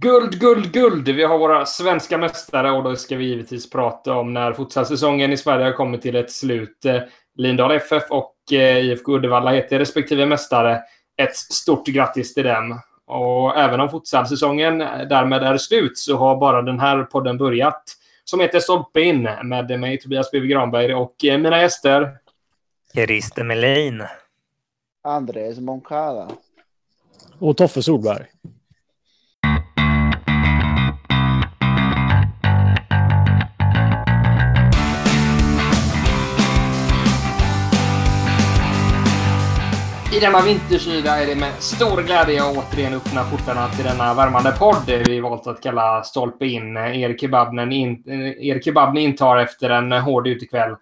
Guld, guld, guld! Vi har våra svenska mästare och då ska vi givetvis prata om när futsalsäsongen i Sverige har kommit till ett slut. Eh, Lindahl FF och eh, IFK Uddevalla heter respektive mästare. Ett stort grattis till dem. Och även om futsalsäsongen därmed är slut så har bara den här podden börjat. Som heter Stolpe in med mig Tobias B. Granberg och eh, mina gäster. Christer Melin. Andres Moncada. Och Toffe Solberg. I denna vinterkyla är det med stor glädje jag återigen öppnar portarna till denna värmande podd vi valt att kalla Stolpe in. Er kebab, in, eh, er kebab ni intar efter en hård utekväll.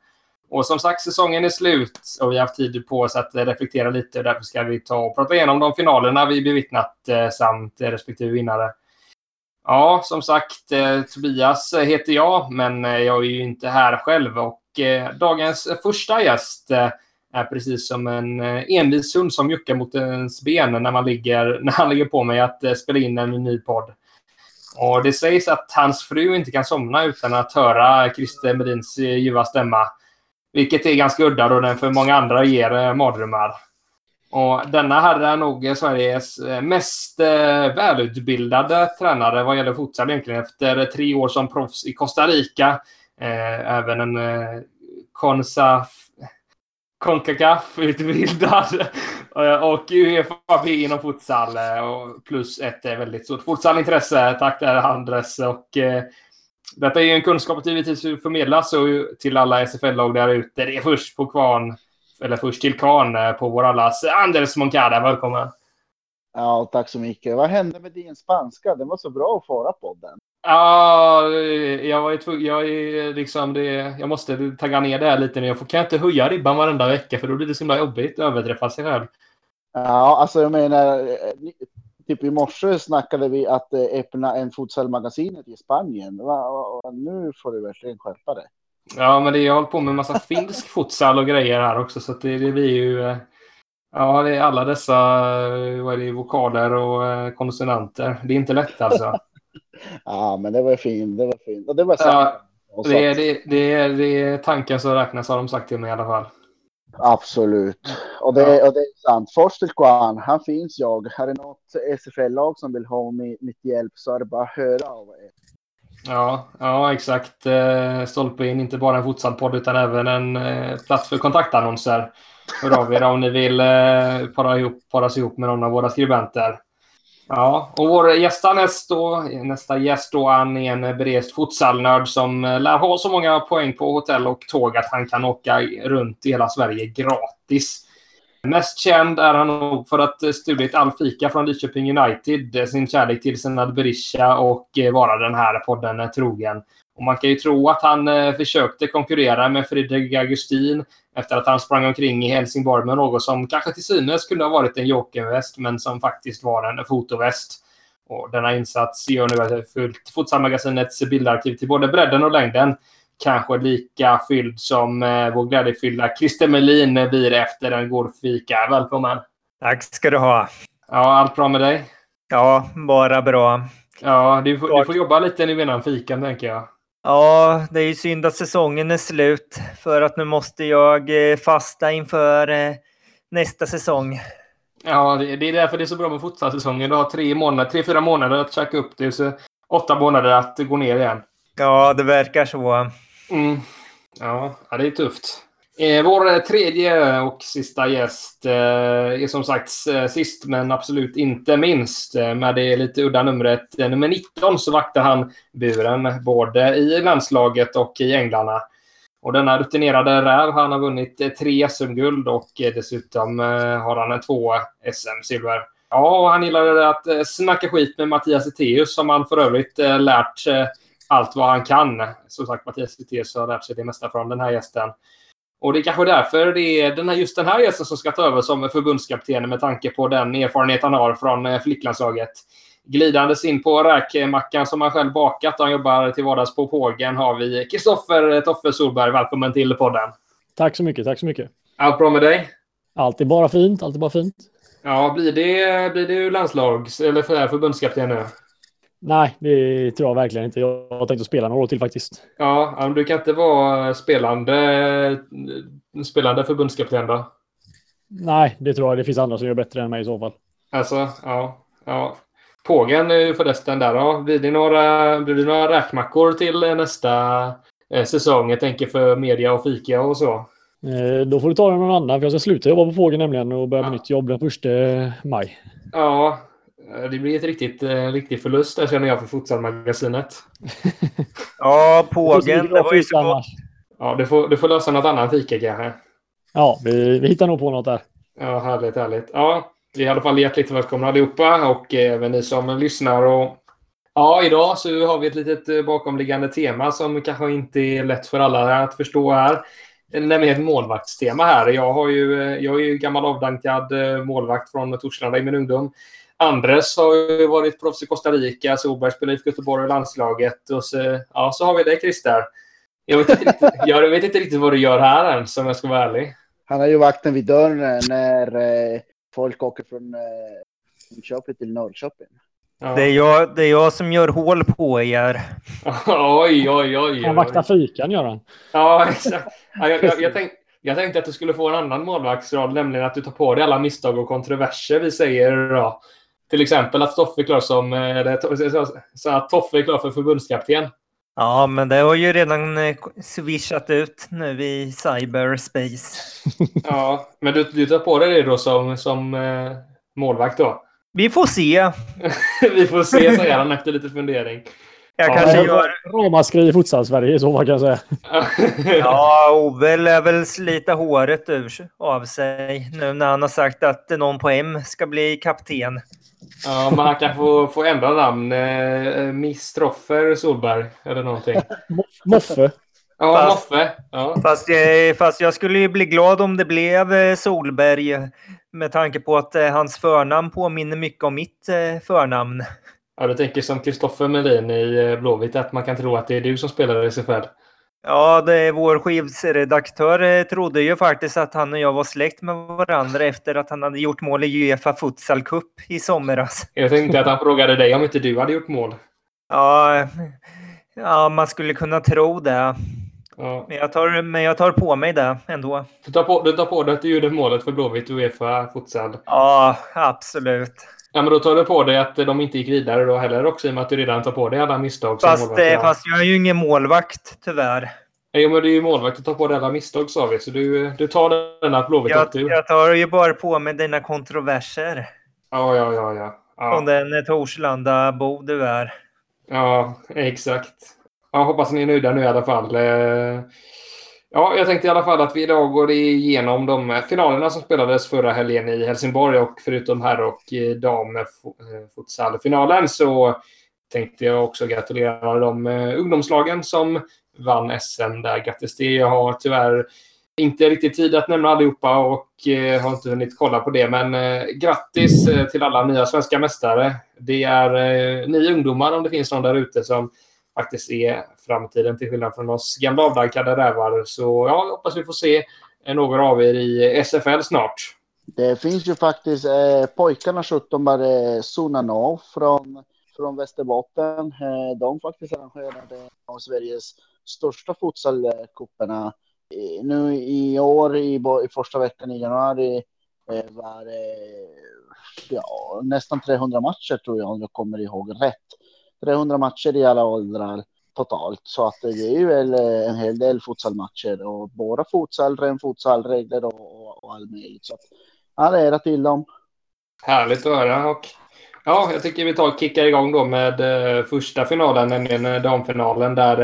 Och som sagt, säsongen är slut och vi har haft tid på oss att reflektera lite. Och därför ska vi ta och prata igenom de finalerna vi bevittnat eh, samt respektive vinnare. Ja, som sagt, eh, Tobias heter jag, men jag är ju inte här själv. Och dagens första gäst är precis som en eh, envis hund som juckar mot ens ben när, man ligger, när han ligger på mig att eh, spela in en ny podd. Och det sägs att hans fru inte kan somna utan att höra Christer Medins eh, ljuva stämma. Vilket är ganska udda då den för många andra ger mardrömmar. Och denna herre är nog Sveriges mest välutbildade tränare vad gäller futsal egentligen. Efter tre år som proffs i Costa Rica. även en Consaf Concacaf-utbildad och Uefa B inom futsal eh, plus ett väldigt stort futsalintresse. Tack där Andres. Och eh, detta är ju en kunskap som givetvis förmedlas till alla SFL-lag där ute. Det är först på kvarn, eller först till kvarn eh, på vår allas Anders Moncada. Välkommen! Ja, tack så mycket. Vad hände med din spanska? Den var så bra att föra podden. Ja, jag var ju jag är liksom det, jag måste tagga ner det här lite nu. Jag kan inte höja ribban varenda vecka för då blir det så himla jobbigt att överträffa sig själv. Ja, alltså jag menar, typ i morse snackade vi att eh, öppna en futsalmagasinet i Spanien. Nu får du verkligen skärpa dig. Ja, men det, jag håller på med en massa finsk futsal och grejer här också, så det, det, blir ju... Eh, ja, det är alla dessa eh, vad är det, vokaler och konsonanter. Det är inte lätt alltså. Ja, men det var fint. Det var fint. Och det var Ja, det, är, det, det, är, det är tanken som räknas har de sagt till mig i alla fall. Absolut. Och det, ja. och det är sant. Först till Kwan, han finns jag. Här är något SFL-lag som vill ha mitt, hjälp så är det bara att höra av er. Ja, ja exakt. Eh, Stolpe in, inte bara en futsalpodd utan även en eh, plats för kontaktannonser. Hör av er om ni vill eh, para ihop, paras ihop med någon av våra skribenter. Ja, och vår gästanäst då, nästa gäst då, han är en berest futsalnörd som eh, lär ha så många poäng på hotell och tåg att han kan åka runt i hela Sverige gratis. Mest känd är han nog för att eh, stulit all fika från Lidköping United, eh, sin kärlek till Senad Berisha och vara den här podden trogen. Och man kan ju tro att han eh, försökte konkurrera med Fredrik Augustin efter att han sprang omkring i Helsingborg med något som kanske till synes kunde ha varit en jokerväst men som faktiskt var en fotoväst. Och denna insats gör nu att Futsalmagasinets bildarkiv till både bredden och längden kanske lika fylld som eh, vår glädjefyllda Christer Melin blir efter en god fika. Välkommen! Tack ska du ha! Ja, allt bra med dig? Ja, bara bra. Ja, du får, du får jobba lite nu innan fikan, tänker jag. Ja, det är ju synd att säsongen är slut för att nu måste jag eh, fasta inför eh, nästa säsong. Ja, det är därför det är så bra med fotbollssäsongen. Du har tre, månader, tre, fyra månader att käka upp det, så åtta månader att gå ner igen. Ja, det verkar så. Mm. Ja, det är tufft. Eh, vår eh, tredje eh, och sista gäst eh, är som sagt eh, sist men absolut inte minst. Med det lite udda numret nummer 19 så vaktar han buren både i landslaget och i Änglarna. Och denna rutinerade räv, han har vunnit tre SM-guld och dessutom har han två SM-silver. Ja, och han gillade att snacka skit med Mattias Eteus som han för övrigt lärt allt vad han kan. Som sagt, Mattias Eteus har lärt sig det mesta från den här gästen. Och det är kanske därför det är den här, just den här gästen som ska ta över som förbundskapten med tanke på den erfarenhet han har från eh, flicklandslaget. Glidandes in på räkmackan som han själv bakat och han jobbar till vardags på Pågen har vi Kristoffer Toffe Solberg. Välkommen till podden. Tack så mycket, tack så mycket. Allt bra med dig? Allt är bara fint, allt är bara fint. Ja, blir det, blir det landslags eller för förbundskapten nu? Nej, det tror jag verkligen inte. Jag har tänkt att spela några år till faktiskt. Ja, men du kan inte vara spelande, spelande förbundskapten då? Nej, det tror jag. Det finns andra som gör bättre än mig i så fall. Alltså, ja. ja. Pågen förresten där då. Blir det några, blir det några räkmackor till nästa eh, säsong? Jag tänker för media och fika och så. Eh, Då får du ta det någon annan, för jag ska sluta jobba på Fågeln nämligen och börja med Ja. nytt jobb den första maj. Ja, det blir ett riktigt, eh, riktig förlust där känner jag för Futsalmagasinet. Ja, pågen. Det var ju så annars. Ja, du får, du får lösa något annat fika kanske. Ja, vi, vi hittar nog på något där. Ja, härligt, härligt. Ja, vi är i alla fall hjärtligt välkomna allihopa och även ni som lyssnar. Och, ja, idag så har vi ett litet eh, bakomliggande tema som kanske inte är lätt för alla att förstå här. Nämligen ett målvaktstema här. Jag, har ju, eh, jag är ju gammal avdankad eh, målvakt från Torslanda i min ungdom. Andres har ju varit proffs i Costa Rica, Solberg spelar i Göteborg och landslaget. Och så, ja, så har vi dig Christer. Jag vet, inte riktigt, jag vet inte riktigt vad du gör här än, om jag ska vara ärlig. Han är ju vakten vid dörren när eh, folk åker från eh, Linköping till Norrköping. Ja. Det är, jag, det är jag som gör hål på er. oj, oj, oj. Han vaktar fikan gör han. Ja, exakt. Ja, jag, jag, jag, tänk, jag tänkte att du skulle få en annan målvaktsroll, nämligen att du tar på dig alla misstag och kontroverser vi säger idag. Till exempel att Toffe är klar som... eh, så att Toffe är klar för förbundskapten. Ja, men det har ju redan eh, swishat ut nu i cyberspace. Ja, men du, du tar på dig det då som, som eh, målvakt då? Vi får se. vi får se, säger han efter lite fundering. Jag Ja, kanske men- gör... Ramaskri i futsal-Sverige i så fall kan jag säga. Ja, Ove lär väl slita håret ur av sig nu när han har sagt att någon på M ska bli kapten. ja, men han kan få, få ändra namn. Eh, Miss Troffer Solberg eller någonting. Mo- Moffe. Ja, Fast- Moffe. Ja. Fast jag, fast jag skulle ju bli glad om det blev eh, Solberg med tanke på att eh, hans förnamn påminner mycket om mitt förnamn. Ja, du tänker som Kristoffer Melin i eh, Blåvitt, att man kan tro att det är du som spelar i SFL. Ja, det är vår skivredaktör eh, trodde ju faktiskt att han och jag var släkt med varandra efter att han hade gjort mål i Uefa Futsal Cup i somras. Jag tänkte att han frågade dig om inte du hade gjort mål. Ja, ja man skulle kunna tro det. Ja. Men jag tar, men jag tar på mig det ändå. Du, tar på, du tar på dig att du gjorde målet för Blåvitt i Uefa Futsal. Ja, absolut. Ja, men då tar du på dig att de inte gick vidare då heller också i och med att du redan tar på dig alla misstag. som Fast, eh, fast jag är ju ingen målvakt, tyvärr. Jo, men du är ju målvakt och tar på dig alla misstag sa vi. Så du, du tar den att Blåvitt Jag, ur. jag tar ju bara på mig dina kontroverser. Ja, ja, ja. ja. Ja, den Torslanda-bo du är. ja exakt. Jag hoppas ni är nöjda nu i alla fall. Ja, jag tänkte i alla fall att vi idag går igenom de finalerna som spelades förra helgen i Helsingborg och förutom herr och eh, damfutsalfinalen så tänkte jag också gratulera de eh, ungdomslagen som vann SM där. Grattis till Jag har tyvärr inte riktigt tid att nämna allihopa och eh, har inte hunnit kolla på det. Men eh, grattis till alla nya svenska mästare. Det är ni ungdomar, om det finns någon där ute, som faktiskt är framtiden till skillnad från oss gamla avdankade rävar. Så ja, jag hoppas vi får se några av er i SFL snart. Det finns ju faktiskt eh, pojkarna 17 bara eh, Sunanov från, från Västerbotten. Eh, de faktiskt arrangerade en av Sveriges största futsalcuperna. Eh, Nu i år i, i första veckan i januari eh, var det ja, nästan 300 matcher tror jag om jag kommer ihåg rätt. 300 matcher i alla åldrar totalt. Så att det är ju väl eh, en hel del futsalmatcher och båda futsal, ren futsalregler och, och, och allt möjligt. Så att all ära till dem. Härligt att höra. Och, ja, jag tycker vi tar och kickar igång då med eh, första finalen, nämligen eh, damfinalen där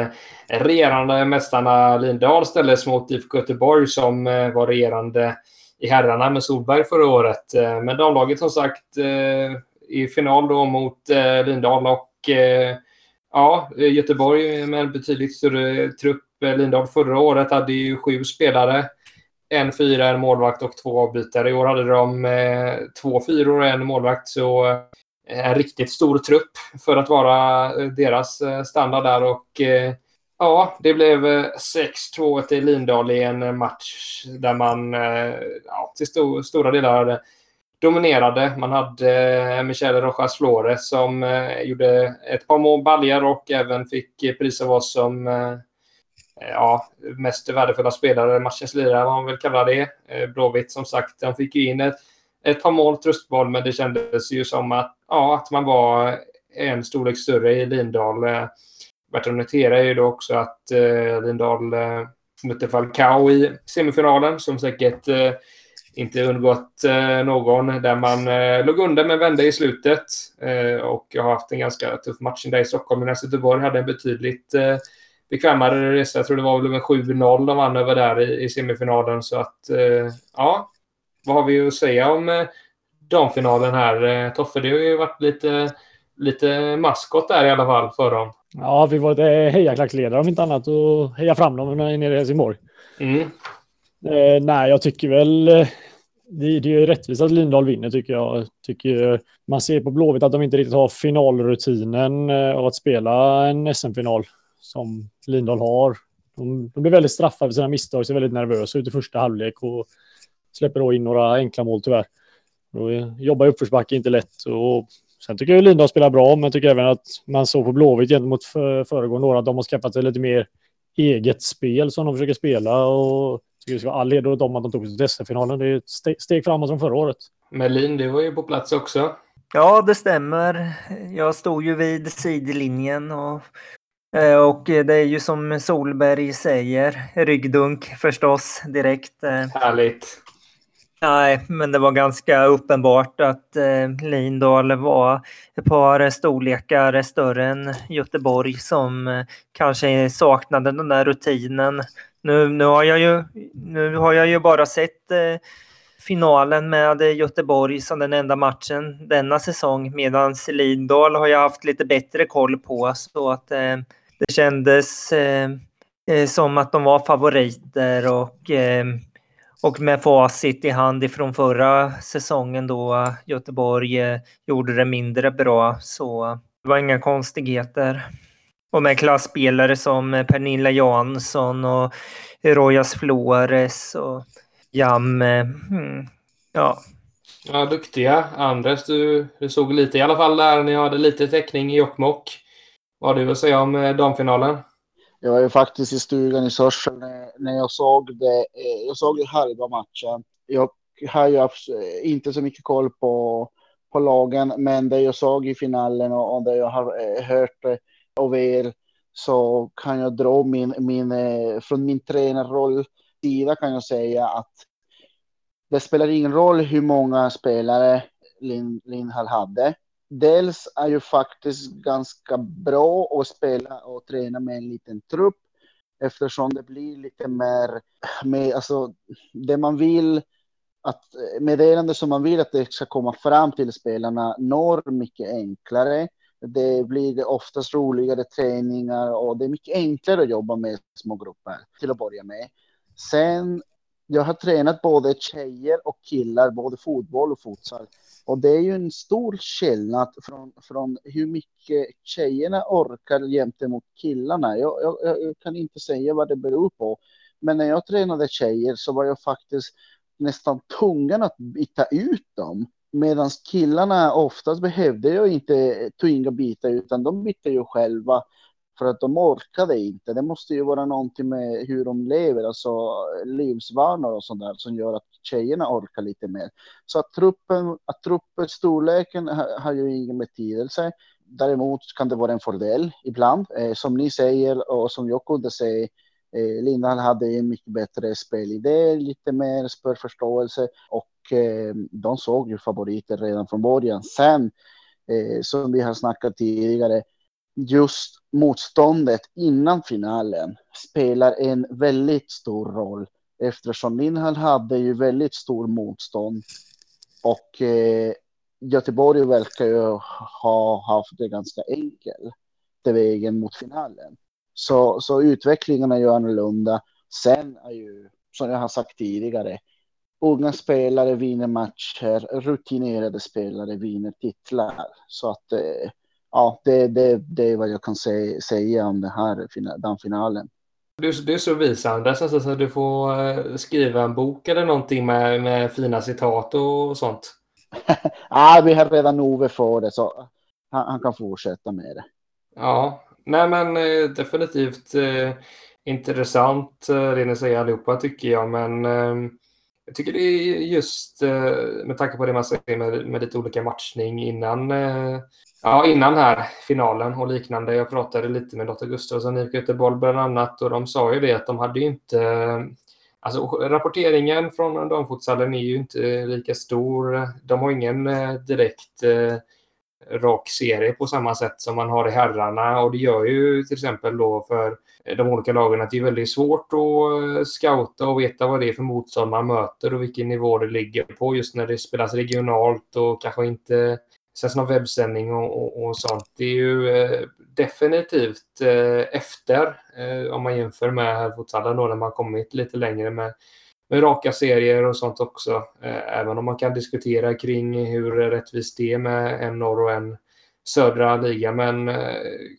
eh, regerande mästarna Lindahl ställdes mot IFK Göteborg som eh, var regerande i herrarna med Solberg förra året. Eh, men damlaget som sagt eh, i final då mot eh, Lindahl och eh, ja, Göteborg med en betydligt större trupp. Lindahl förra året hade ju sju spelare en fyra, en målvakt och två avbytare. I år hade de eh, två fyror och en målvakt. Så eh, en riktigt stor trupp för att vara eh, deras eh, standard där. Och eh, ja, det blev 6-2 till Lindahl i en match där man ja, till stor, stora delar dominerade. Man hade eh, Michel Rojas Flores som eh, gjorde ett par mål baljar och även fick eh, pris av oss som ja, mest värdefulla spelare, matchens lirare vad man vill kalla det. Blåvitt som sagt, de fick ju in ett, ett par mål, tröstboll, men det kändes ju som att, ja, att man var en storlek större i Lindahl. Värt att notera är ju då också att eh, Lindahl eh, mötte Falcao i semifinalen som säkert eh, inte undgått eh, någon. Där man eh, låg under men vände i slutet. Eh, och har haft en ganska tuff match där i Stockholm. Medan Göteborg hade en betydligt bekvämare resa. Jag tror det var väl med 7-0 de vann över där i, i semifinalen. Så att, ja. Vad har vi att säga om damfinalen här? Toffe, det har ju varit lite, lite maskot där i alla fall för dem. Ja, vi var hejaklacksledare om inte annat och heja fram dem nere i Helsingborg. Mm. Eh, nej, jag tycker väl eh, det, det är rättvist att Lindahl vinner tycker jag. Tycker, man ser på Blåvitt att de inte riktigt har finalrutinen eh, av att spela en SM-final som Lindahl har. De, de blir väldigt straffade för sina misstag, ser väldigt nervösa ut i första halvlek och släpper då in några enkla mål tyvärr. Då eh, jobbar i uppförsbacke inte lätt och Sen tycker jag Lindahl spelar bra, men jag tycker även att man såg på Blåvitt gentemot föregående år att de har skaffat sig lite mer eget spel som de försöker spela och tycker det ska vara all heder åt dem att de tog sig till SM-finalen. Det är ett steg framåt från förra året. Melin, du var ju på plats också. Ja, det stämmer. Jag stod ju vid sidlinjen och, eh, och det är ju som Solberg säger, ryggdunk förstås direkt. Eh. Härligt. Nej, men det var ganska uppenbart att eh, Lindahl var ett par storlekar större än Göteborg som eh, kanske saknade den där rutinen. Nu, nu, har, jag ju, nu har jag ju bara sett eh, finalen med Göteborg som den enda matchen denna säsong medan Lindahl har jag haft lite bättre koll på så att eh, det kändes eh, eh som att de var favoriter och eh, och med facit i hand ifrån förra säsongen då Göteborg eh, gjorde det mindre bra så det var inga konstigheter. Och med klasspelare som Pernilla Jansson och Rojas Flores och Jam. Mm, ja. Ja, duktiga. Anders, du, du såg lite i alla fall där ni hade lite täckning i Jokkmokk. Vad har du att säga om eh, damfinalen? Jag var ju faktiskt i stugan i Sorsele när, när jag såg det. Eh, jag såg ju halva matchen. Jag har ju inte så mycket koll på, på lagen, men det jag såg i finalen och, och det jag har eh, hört eh, av er så kan jag dra min, min eh, från min tränarroll sida kan jag säga att det spelar ingen roll hur många spelare Lin, Lindhall hade dels är ju faktiskt ganska bra att spela och träna med en liten trupp eftersom det blir lite mer med alltså det man vill att eh, meddelande som man vill att det ska komma fram till spelarna når mycket enklare. Det blir oftast roligare träningar och det är mycket enklare att jobba med små grupper till att börja med. Sen jag har tränat både tjejer och killar, både fotboll och futsal. Och det är ju en stor skillnad från, från hur mycket tjejerna orkar gentemot killarna. Jag, jag, jag, kan inte säga vad det beror på. Men när jag tränade tjejer så var jag faktiskt nästan tvungen att byta ut dem. Medan killarna oftast behövde jag inte tvinga byta utan de bytte ju själva för att de orkade inte. Det måste ju vara någonting med hur de lever, alltså livsvanor och sånt där som gör att tjejerna orkar lite mer. Så att truppen, att truppen storleken har, har ju ingen betydelse. Däremot kan det vara en fördel ibland. Eh, som ni säger och som jag kunde säga, eh, Lindahl hade en mycket bättre spelidé, lite mer spelförståelse och eh, de såg ju favoriter redan från början. Sen, eh, som vi har snackat tidigare, just motståndet innan finalen spelar en väldigt stor roll eftersom Lindhall hade ju väldigt stor motstånd och eh, Göteborg verkar ju ha haft det ganska enkelt till vägen mot finalen. Så, så utvecklingen är ju annorlunda. Sen är ju, som jag har sagt tidigare, unga spelare vinner matcher, rutinerade spelare vinner titlar. Så att eh, ja, det, det, det är vad jag kan säga, säga om det här, den finalen. Du, du är så vis Anders, alltså, du får eh, skriva en bok eller någonting med, med fina citat och sånt. ah, vi har redan Ove för det, så han, han, kan fortsätta med det. Ja, nej men eh, definitivt eh, intressant det ni säger allihopa tycker jag, men eh, jag tycker det är just eh, med tanke på det man säger med, med lite olika matchning innan, eh, ja, innan här finalen och liknande. Jag pratade lite med Lotta Gustafsson i Göteborg bland annat och de sa ju det att de hade ju inte eh, Alltså rapporteringen från damfutsalen är ju inte lika stor. De har ingen direkt rak serie på samma sätt som man har i herrarna och det gör ju till exempel då för de olika lagen att det är väldigt svårt att eh, scouta och veta vad det är för motstånd man möter och vilken nivå det ligger på just när det spelas regionalt och kanske inte sänds någon webbsändning och, och, och, sånt. Det är ju eh, definitivt eh, efter eh, om man jämför med herrfotbollen då när man kommit lite längre med, med raka serier och sånt också. Eh, även om man kan diskutera kring hur rättvist det är med en norr och en södra ligan, Men eh,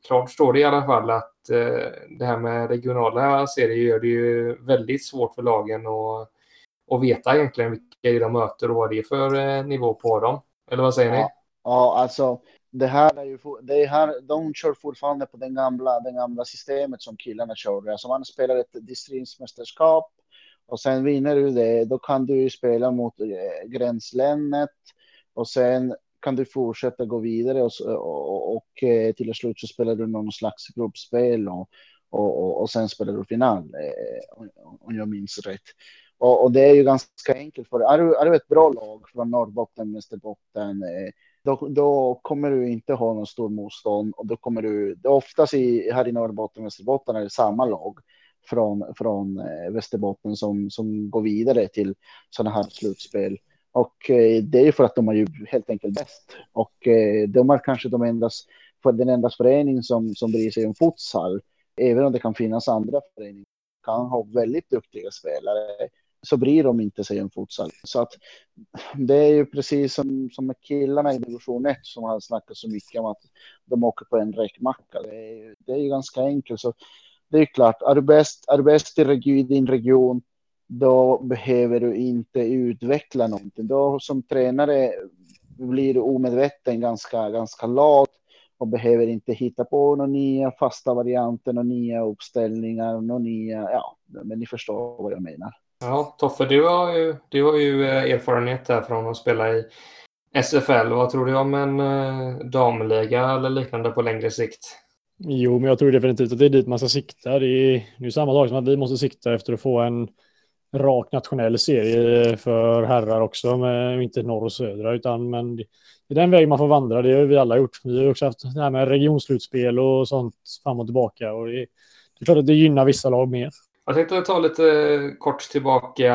klart står det i alla fall att eh, det här med regionala serier gör det ju väldigt svårt för lagen att, att veta egentligen vilka de möter och vad det är för eh, nivå på dem. Eller vad säger ja, ni? Ja, alltså det här är ju, det här, de kör fortfarande på den gamla, den gamla systemet som killarna kör. Alltså man spelar ett distriktsmästerskap och sen vinner du det, då kan du spela mot eh, gränslänet och sen kan du fortsätta gå vidare och, och, och eh, till slut så spelar du någon slags gruppspel och, och, och sen spelar du final eh, om jag minns rätt. Och, och, det är ju ganska enkelt för är du, är du ett bra lag från Norrbotten, Västerbotten, eh, då, då kommer du inte ha någon stor motstånd och då kommer du oftast i, här i Norrbotten, Västerbotten är det samma lag från, från Västerbotten som, som går vidare till sådana här slutspel. Och eh, det är ju för att de är ju helt enkelt bäst. Och eh, de är kanske de endast, för den enda förening som, som bryr sig om futsal. Även om det kan finnas andra föreningar som kan ha väldigt duktiga spelare så bryr de inte sig om futsal. Så att det är ju precis som, som med killarna i division 1 som har snackat så mycket om att de åker på en räkmacka. Det är, det är ju ganska enkelt. Så det är klart, är du bäst, är du bäst i din region då behöver du inte utveckla någonting. Då som tränare blir du omedveten ganska, ganska lat och behöver inte hitta på några nya fasta varianter, några nya uppställningar, några nya, ja, men ni förstår vad jag menar. Ja, Toffe, du har ju, du har ju eh, erfarenhet här från att spela i SFL. Vad tror du om en eh, damliga eller liknande på längre sikt? Jo, men jag tror definitivt att det är dit man ska sikta. Det är, det är samma sak som att vi måste sikta efter att få en rak nationell serie för herrar också, med inte norr och södra, utan men det är den väg man får vandra. Det har vi alla gjort. Vi har också haft det här med regionslutspel och sånt fram och tillbaka och det, det är klart att det gynnar vissa lag mer. Jag tänkte ta lite kort tillbaka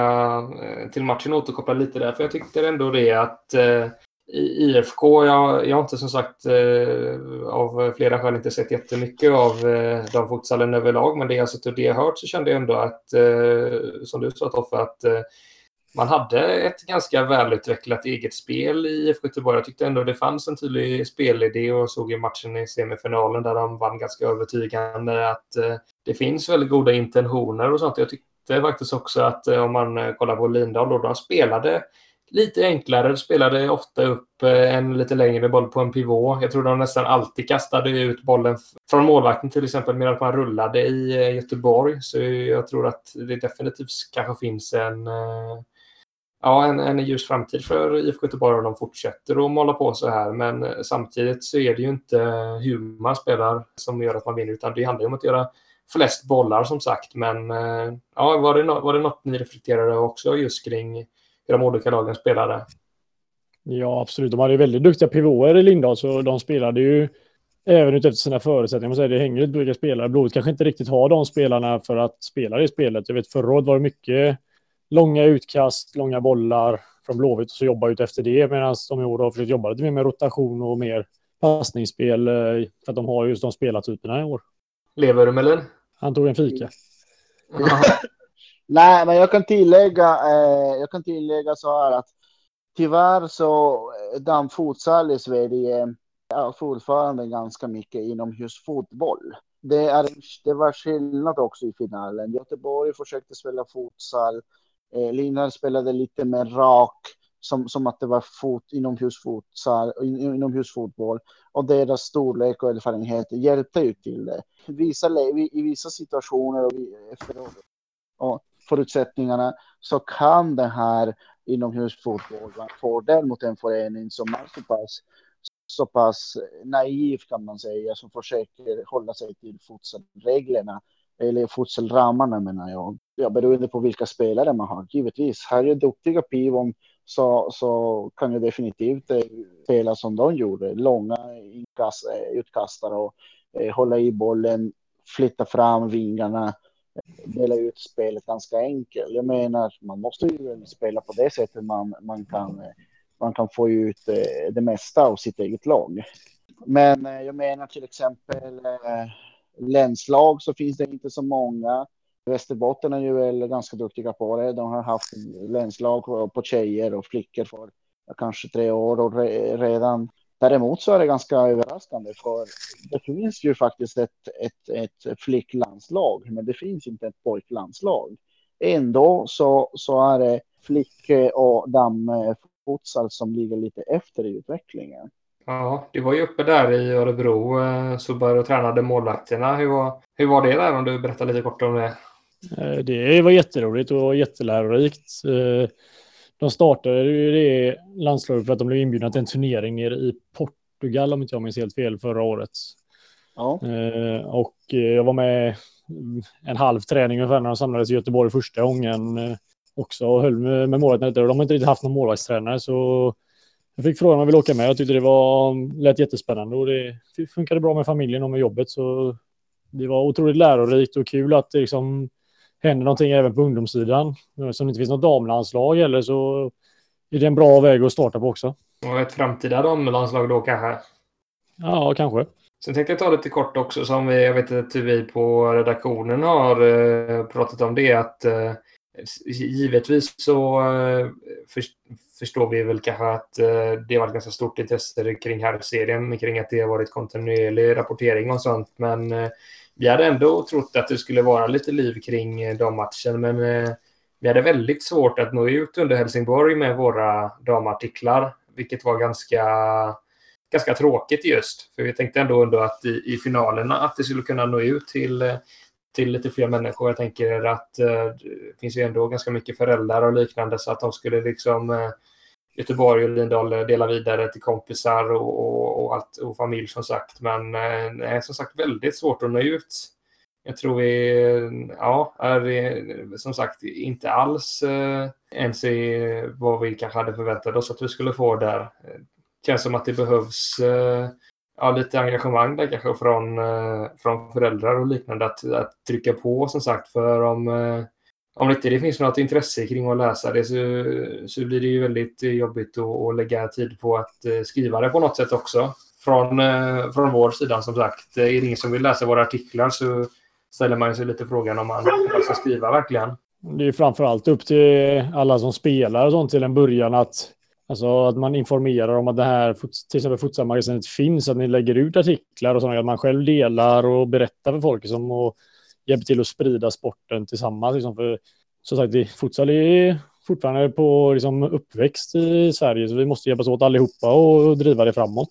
eh, till matchen och återkoppla lite där, för jag tyckte ändå det att eh, IFK, jag, jag har inte som sagt eh, av flera skäl inte sett jättemycket av eh, damfutsalen överlag, men det jag sett och det jag hört så kände jag ändå att, eh, som du sa Toffe, att eh, man hade ett ganska välutvecklat eget spel i IFK Göteborg. Jag tyckte ändå det fanns en tydlig spelidé och såg i matchen i semifinalen där de vann ganska övertygande att eh, det finns väldigt goda intentioner och sånt. Jag tyckte faktiskt också att eh, om man eh, kollar på Lindahl då, de spelade lite enklare, spelade ofta upp eh, en lite längre boll på en pivå. Jag tror de nästan alltid kastade ut bollen från målvakten till exempel medan man rullade i eh, Göteborg. Så jag tror att det definitivt kanske finns en, eh, ja, en, en ljus framtid för IFK Göteborg om de fortsätter att måla på så här. Men samtidigt så är det ju inte hur man spelar som gör att man vinner utan det handlar ju om att göra flest bollar som sagt. Men ja, var det, no var det något ni reflekterade också just kring i de olika lagen spelade. Ja, absolut. De hade ju väldigt duktiga pivoter i Lindahl, så de spelade ju även utefter sina förutsättningar. Det hänger lite på vilka spelare. Blodet kanske inte riktigt har de spelarna för att spela det spelet. Jag vet förra året var det mycket långa utkast, långa bollar från Blåvitt och så jobba ut efter det medan de i år har försökt jobba lite mer med rotation och mer passningsspel eh, för att de har just de spelartyperna i år. Lever du Melin? Han tog en fika. Nej, men jag kan tillägga, eh, jag kan tillägga så här att tyvärr så eh, futsal i Sverige är fortfarande ganska mycket inomhusfotboll. Det, är, det var skillnad också i finalen. Göteborg försökte spela futsal. Eh, Linnard spelade lite mer rak som, som att det var fot, inomhusfutsal, inomhusfotboll och deras storlek och erfarenhet hjälpte ju till det. Vissa, I vissa situationer och efter och förutsättningarna så kan det här inomhusfotboll vara en fördel mot en förening som är så pass, så pass naiv kan man säga, som försöker hålla sig till futsalreglerna eller futsalramarna menar jag. Ja, beroende på vilka spelare man har, givetvis. Här är duktiga pivon så, så kan jag definitivt eh, spela som de gjorde. Långa inkast, eh, utkastare och eh, hålla i bollen, flytta fram vingarna, dela ut spelet ganska enkelt. Jag menar, man måste ju spela på det sättet man, man, kan, man kan få ut eh, det mesta av sitt eget lag. Men eh, jag menar till exempel eh, länslag så finns det inte så många. Västerbotten är ju väl ganska duktiga på det. De har haft länslag på tjejer och flickor för kanske tre år och re redan. Däremot så är det ganska överraskande för det finns ju faktiskt ett, ett, ett flicklandslag, men det finns inte ett pojklandslag. Ändå så, så är det flick och damfutsal som ligger lite efter i utvecklingen. Ja, du var ju uppe där i Örebro, eh, Subaru och tränade målvakterna. Hur var, hur var det där om du berättar lite kort om det? Eh, det var jätteroligt och jättelärorikt. Eh, de startade ju det landslaget för att de blev inbjudna till en turnering nere i Portugal om inte jag minns helt fel förra året. Ja. Och jag var med en halv träning ungefär när de samlades i Göteborg första gången också och höll med, med målet. De har inte riktigt haft någon målvaktstränare så jag fick frågan om jag ville åka med. Jag tyckte det var, lät jättespännande och det funkade bra med familjen och med jobbet. Så det var otroligt lärorikt och kul att det liksom händer någonting även på ungdomssidan. Som det inte finns något damlandslag eller så är det en bra väg att starta på också. Och ett framtida damlandslag då kanske? Ja, kanske. Sen tänkte jag ta lite kort också som vi, jag vet att vi på redaktionen har eh, pratat om det att eh, givetvis så eh, förstår vi väl kanske att det har varit ganska stort intresse kring här serien kring att det har varit kontinuerlig rapportering och sånt. Men vi hade ändå trott att det skulle vara lite liv kring eh, dammatchen. Men eh, vi hade väldigt svårt att nå ut under Helsingborg med våra damartiklar, vilket var ganska ganska tråkigt just. För vi tänkte ändå, ändå att i, i finalerna att det skulle kunna nå ut till eh, till lite fler människor. Jag tänker att det finns ju ändå ganska mycket föräldrar och liknande så att de skulle liksom eh, Göteborg och Lindahl dela vidare till kompisar och, och, och, allt, och familj som sagt. Men eh, det är som sagt väldigt svårt att nå ut. Jag tror vi ja, är som sagt inte alls eh, ens i vad vi kanske hade förväntat oss att vi skulle få där. Det känns som att det behövs eh, ja, lite engagemang där kanske från, eh, från föräldrar och liknande att, att trycka på som sagt. För om, eh, om om inte det finns något intresse kring att läsa det så, så blir det ju väldigt jobbigt att, att lägga tid på att eh, skriva det på något sätt också. Från, eh, från vår sida som sagt. Eh, är det ingen som vill läsa våra artiklar så ställer man sig lite frågan om man ska skriva verkligen. Det är framför allt upp till alla som spelar och sånt till en början att Alltså att man informerar om att det här till exempel futsalmagasinet finns, att ni lägger ut artiklar och sådant, att man själv delar och berättar för folk Liksom, och hjälper till att sprida sporten tillsammans. Liksom för, som sagt, futsal är fortfarande på liksom, uppväxt i Sverige, så vi måste hjälpas åt allihopa och driva det framåt.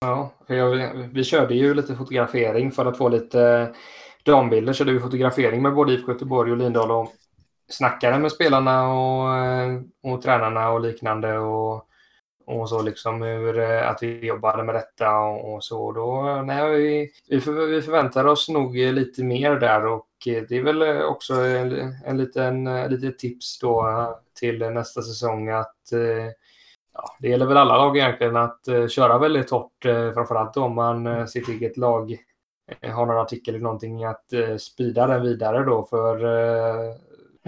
Ja, jag, vi körde ju lite fotografering för att få lite eh, dambilder. Körde vi fotografering med både IFK Göteborg och Lindahl och snackade med spelarna och, eh, och tränarna och liknande och, och så liksom hur eh, att vi jobbade med detta och, och så. Då, nej, vi, vi, för, vi förväntar oss nog lite mer där och eh, det är väl också en, en liten eh, litet tips då till nästa säsong att ja, det gäller väl alla lag egentligen att köra väldigt hårt, framförallt om man sitt eget lag har någon artikel eller någonting att sprida den vidare då för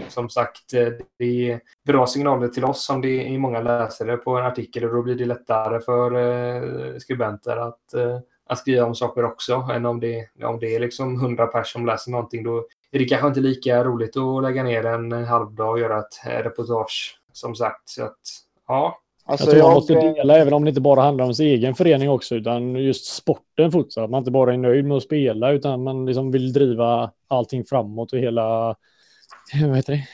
som sagt, eh, det är bra signaler till oss om det är många läsare på en artikel och då blir det lättare för eh, skribenter att, eh, att skriva om saker också än om det, om det är liksom 100 personer som läser någonting. Då är det kanske inte lika roligt att lägga ner en halvdag och göra ett reportage som sagt. Så att, ja, Alltså jag tror man måste dela även om det inte bara handlar om sin egen förening också utan just sporten futsal. Att man inte bara är nöjd med att spela utan man liksom vill driva allting framåt och hela vad heter det?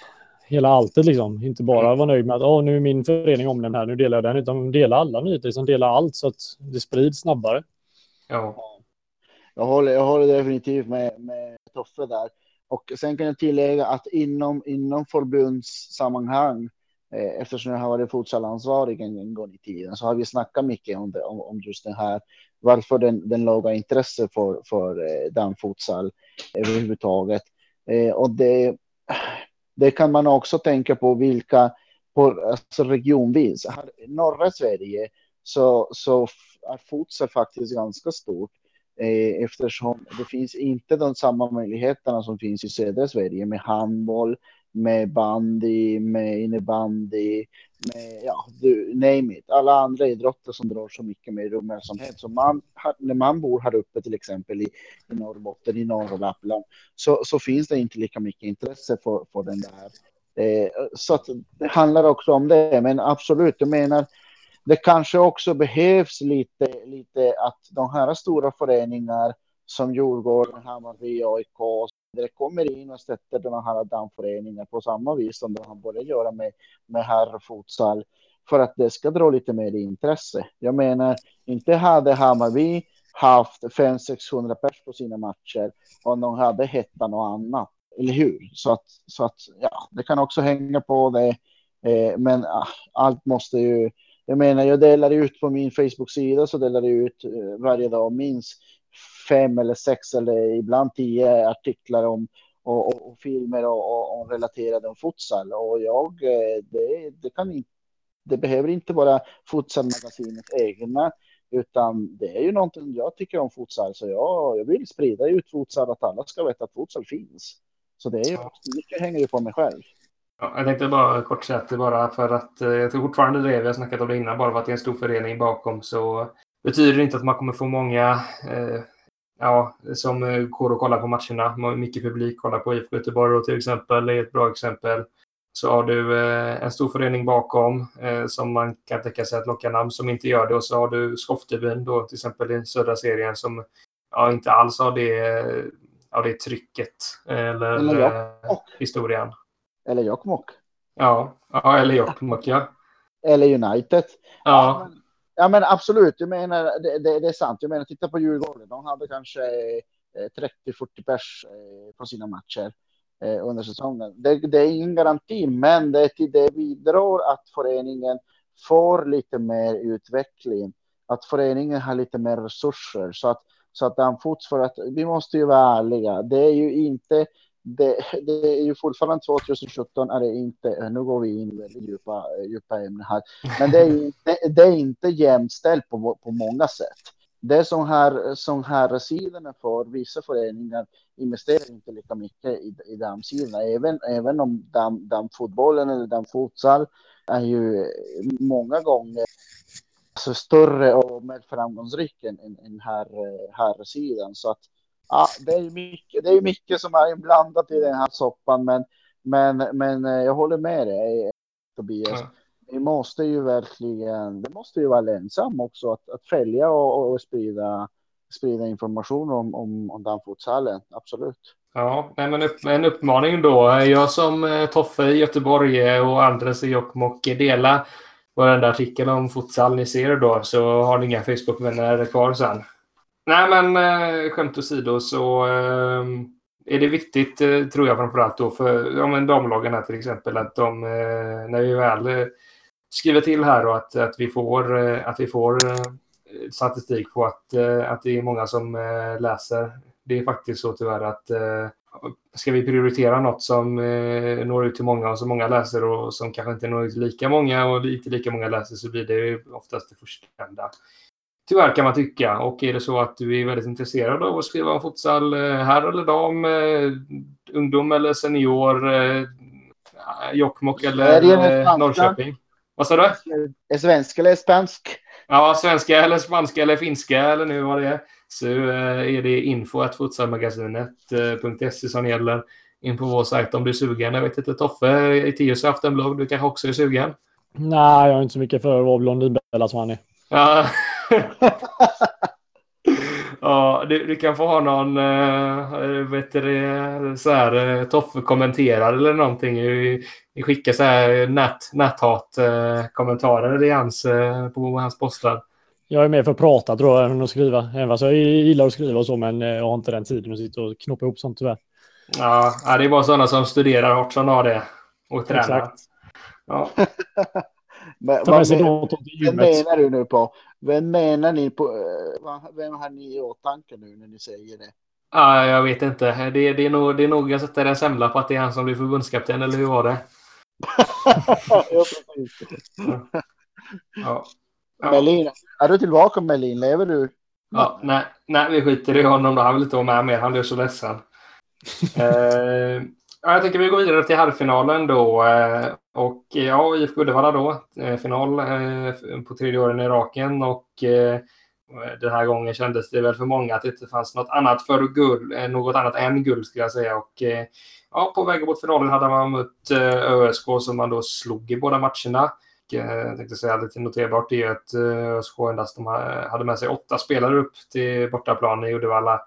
hela alltet liksom. Inte bara mm. vara nöjd med att oh, nu är min förening omnämnd här, nu delar jag den, utan dela alla nyheter, liksom dela allt så att det sprids snabbare. Ja. Jag håller, jag håller definitivt med, med Toffe där. Och sen kan jag tillägga att inom, inom förbundssammanhang, eh, eftersom jag har varit futsalansvarig en gång i tiden, så har vi snackat mycket om, det, om, om just det här. Varför den, den låga intresse för, för eh, damfutsal överhuvudtaget. Eh, och det, det kan man också tänka på vilka, på, alltså regionvis. Här, norra Sverige så, så är futsal faktiskt ganska stort eh, eftersom det finns inte de samma möjligheterna som finns i södra Sverige med handboll, med bandy, med innebandy, med ja, du, name it. Alla andra idrotter som drar så mycket mer uppmärksamhet. Så man, när man bor här uppe till exempel i, i Norrbotten, i norra Lappland, så, så finns det inte lika mycket intresse för, för den där. Eh, så att det handlar också om det, men absolut, jag menar, det kanske också behövs lite, lite att de här stora föreningar som Djurgården, Hammarby, AIK, det kommer in och sätter de här damföreningen på samma vis som de har börjat göra med, med herrfotsal för att det ska dra lite mer intresse. Jag menar, inte hade Hammarby haft 500-600 pers på sina matcher om de hade hettat något annat, eller hur? Så att, så att ja, det kan också hänga på det. Eh, men ah, allt måste ju jag menar, jag delar ut på min Facebook-sida så delar jag ut eh, varje dag minst fem eller sex eller ibland tio artiklar om och, och, och filmer och, och, och relaterade om futsal. Och jag, eh, det, det kan inte, det behöver inte vara futsalmagasinets egna, utan det är ju någonting jag tycker om futsal. Så jag, jag vill sprida ut futsal, att alla ska veta att futsal finns. Så det är ju, mycket hänger ju på mig själv. Ja, jag tänkte bara kort säga att det bara för att eh, jag tror fortfarande det vi har snackat om det innan, bara för att det är en stor förening bakom så betyder inte att man kommer få många eh, ja, som eh, går och kollar på matcherna. Mycket publik kollar på IFK Göteborg till exempel, det är ett bra exempel. Så har du eh, en stor förening bakom som man kan tänka sig att locka namn som inte gör det. Och så har du Skoftebyn då till exempel i södra serien som ja, inte alls har det, ja, det trycket eller, eller historien. Eller Jokkmokk. Ja, ja eller Jokkmokk, ja. Eller United. Ja ja men, absolut. Jag menar, det, det, det, är sant. Jag menar, titta på Djurgården. De hade kanske eh, 30-40 pers eh, på sina matcher eh, under säsongen. Det, det, är ingen garanti, men det, det bidrar att föreningen får lite mer utveckling. Att föreningen har lite mer resurser så att så att den fortfarande, vi måste ju vara ärliga. Det är ju inte det, det, är ju fortfarande 2017 är det inte, nu går vi in i väldigt djupa, eh, djupa ämnen här, men det är, inte, det är inte jämställt på, på många sätt. Det som här, som här sidorna för vissa föreningar investerar inte lika mycket i, i damsidorna, även, även om dam, damfotbollen eller damfotsal är ju många gånger alltså större och mer framgångsrik än, än här, eh, här sidan. Så att ja, det är mycket, det är mycket som är blandat i den här soppan, men, men, men eh, jag håller med dig, Tobias. Mm. Vi måste ju verkligen, det måste ju vara lönsamt också att, att följa och, och sprida, sprida information om, om, om damfotshallen, absolut. Ja, men upp, en uppmaning då. Jag som eh, Toffe i Göteborg eh, och Andres i Jokkmokk delar varenda artikel om futsal ni ser då så har ni inga Facebook-vänner kvar sen. Nej, men eh, skämt åsido så eh, är det viktigt, eh, tror jag framförallt då för ja, men damlagen här till exempel, att de, eh, när vi väl eh, skriver till här och att, att vi får, eh, att vi får eh, statistik på att, eh, att det är många som eh, läser. Det är faktiskt så tyvärr att eh, ska vi prioritera något som når ut till många och som många läser och som kanske inte når ut till lika många och inte lika många läser så blir det oftast det första. Tyvärr kan man tycka. Och är det så att du är väldigt intresserad av att skriva om futsal, herr eller dam, eh, ungdom eller senior, eh, Jokkmokk eller eh, Norrköping. Vad sa du? Är svenska eller spansk? Ja, svenska eller spanska eller finska eller nu vad det är. Så är det info futsalmagasinet.se som gäller in på vår sajt om du är sugen. Jag vet inte, Toffe i Tios har haft en blogg. Du kanske också är sugen? Nej, jag är inte så mycket för att vara blondinbella som han är. Ja, Ja, du, du, kan få ha någon äh, vet du, så här, äh, Toffe kommenterar eller någonting. Vi, vi skickar så här nät, näthat-kommentarer äh, hans, äh, på hans postar. Jag är mer för att prata tror jag än att skriva. Även fast jag gillar att skriva och så, men jag har inte den tiden att sitta och knoppa ihop sånt tyvärr. Ja, det är bara sådana som studerar hårt som har det. Och tränar. Exakt. Ja. men, vad, men, vem menar du nu på? Vem menar ni på? Vem har ni i åtanke nu när ni säger det? Ja, jag vet inte. Det, det, är nog, det är nog jag sätter en semla på att det är han som blir förbundskapten, eller hur var det? ja. Ja. Ja. Melin, är du tillbaka Melin? Lever du? Ja, nej, nej, vi skiter i honom då. Han vill inte vara med mer. Han blir så ledsen. eh, ja, jag tänker vi går vidare till halvfinalen då. Eh, och eh, ja, IFK Uddevalla då. Eh, final på tredje åren i raken. Och den här gången kändes det väl för många att det inte fanns något annat för guld, något annat än guld skulle jag säga. Och ja, på väg mot finalen hade man mött ÖSK som man då slog i båda matcherna. Jag tänkte säga lite noterbart är att ÖSK endast de hade med sig åtta spelare upp till bortaplan i Uddevalla.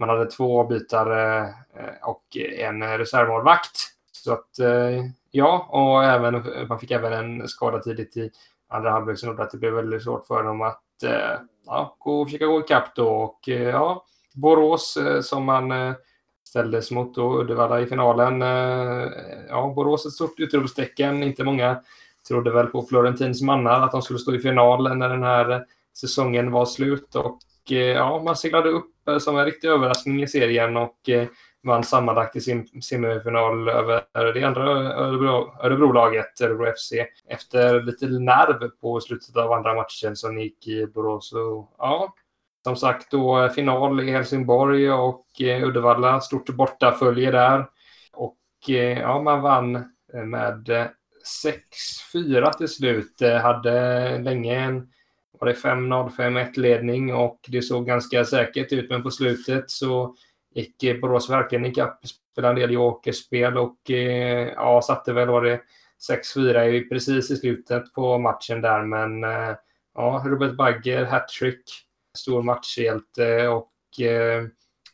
Man hade två avbytare eh, och en reservmålvakt. Så att eh, ja, och även, man fick även en skada tidigt i andra halvlek som gjorde att det blev väldigt svårt för dem att eh, ja, gå, försöka gå ikapp då. Och ja, Borås som man ställdes mot då Uddevalla i finalen. Ja, Borås ett stort utropstecken. Inte många trodde väl på Florentins mannar att de skulle stå i final när den här säsongen var slut. Och ja, man seglade upp Eh, som en riktig överraskning i serien och eh, vann sammanlagt i sin semifinal över det andra Örebro-laget, Örebro FC, efter lite nerv på slutet av andra matchen som gick i Borås. Och, ja, som sagt då final i Helsingborg och Uddevalla, stort bortafölje där. Och ja, man vann med 6-4 till slut. Hade länge en var det 5-0, 5-1 ledning och det såg ganska säkert ut. Men på slutet så gick eh, Borås verkligen ikapp, spelade en del jokerspel och eh, ja, satte väl var det 6-4 precis i slutet på matchen där. Men eh, ja, Robert Bagger, hattrick, stor matchhjälte och eh,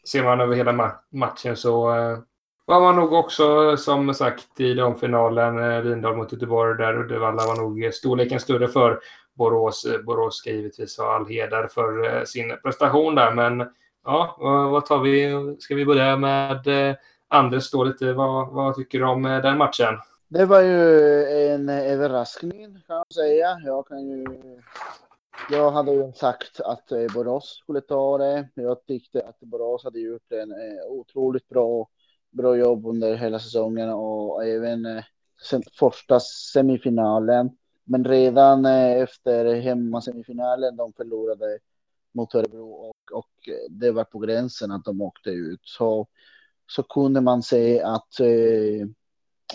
ser man över hela ma matchen så eh, var man nog också som sagt i de finalen, eh, Lindahl mot Göteborg, där Uddevalla var nog storleken större för Borås. Eh, Borås ska givetvis ha all heder för eh, sin prestation där, men ja, vad tar vi? Ska vi börja med eh, Anders då lite? Vad, vad tycker du om den matchen? Det var ju en överraskning kan jag säga. Jag kan ju jag hade ju sagt att Borås skulle ta det. Jag tyckte att Borås hade gjort en otroligt bra, bra jobb under hela säsongen och även sen första semifinalen. Men redan eh, efter hemmasemifinalen de förlorade mot Örebro och, och eh, det var på gränsen att de åkte ut. Så, så kunde man se att eh,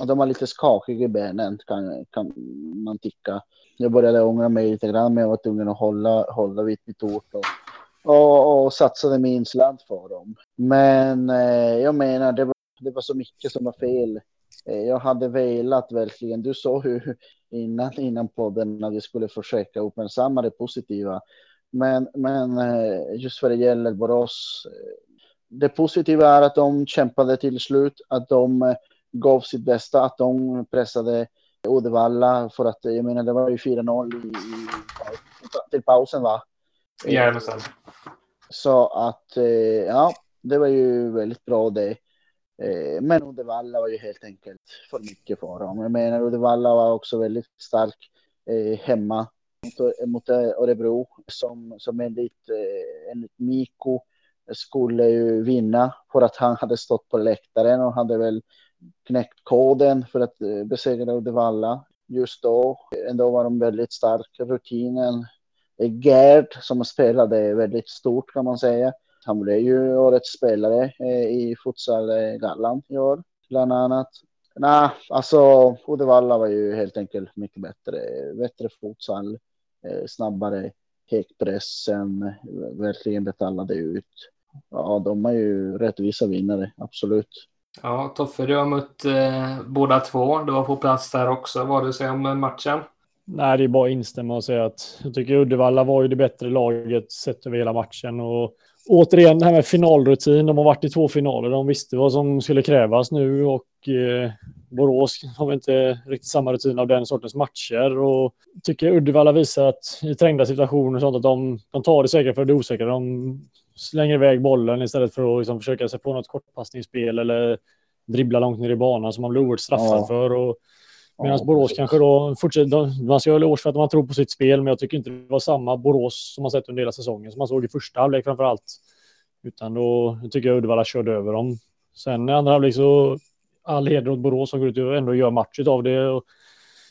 de var lite skakiga i benen kan, kan man tycka. Jag började ångra mig lite grann men jag var tvungen att hålla, hålla vid mitt ord och, och, och satsade min slant för dem. Men eh, jag menar, det var, det var så mycket som var fel. Eh, jag hade velat verkligen, du sa ju innan, innan podden att vi skulle försöka uppmärksamma det positiva. Men, men eh, just vad det gäller Borås. Eh, det positiva är att de kämpade till slut, att de gav sitt bästa, att de pressade Uddevalla för att jag menar det var ju 4-0 i, i, till pausen va? Jajamensan. Så att ja, det var ju väldigt bra det. Eh, men Uddevalla var ju helt enkelt för mycket för dem. Jag menar Uddevalla var också väldigt stark eh, hemma mot eh, Örebro som, som enligt, eh, enligt Miko skulle ju vinna för att han hade stått på läktaren och hade väl knäckt koden för att eh, besegra Uddevalla just då. Ändå var de väldigt starka. Rutinen. Gerd som spelade väldigt stort kan man säga. Han blev ju årets spelare eh, i futsalgallan i år bland annat. Nej, alltså Uddevalla var ju helt enkelt mycket bättre. Bättre futsal. Eh, snabbare häckpressen, verkligen betalade ut. Ja, de är ju rättvisa vinnare, absolut. Ja, Toffe, du har mött eh, båda två. Du var på plats där också. Vad du säger om matchen? Nej, det är bara att instämma och säga att jag tycker Uddevalla var ju det bättre laget sett över hela matchen och återigen det här med finalrutin. De har varit i två finaler. De visste vad som skulle krävas nu och eh, Borås har inte riktigt samma rutin av den sortens matcher. Och tycker Uddevalla visar att i trängda situationer och sånt att de, de tar det säkra för det osäkra. De slänger iväg bollen istället för att liksom försöka sig på något kortpassningsspel eller dribbla långt ner i banan som man blir oerhört straffad ja. för. Och, Medan ja, Borås kanske då fortsätter, man ska ha eloge för att man tror på sitt spel, men jag tycker inte det var samma Borås som man sett under hela säsongen, som man såg i första halvlek framför allt. Utan då tycker jag Uddevalla körde över dem. Sen i andra halvlek så all heder åt Borås som går ut och ändå gör match av det. Och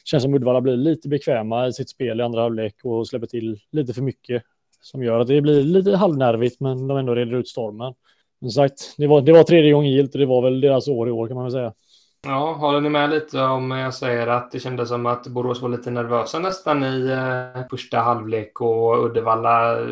känns som Uddevalla blir lite bekväma i sitt spel i andra halvlek och släpper till lite för mycket. Som gör att det blir lite halvnervigt, men de ändå reder ut stormen. Men sagt, det var, det var tredje gången gilt och det var väl deras år i år kan man väl säga. Ja, håller ni med lite om eh, jag säger att det kändes som att Borås var lite nervösa nästan i eh, första halvlek och Uddevalla eh,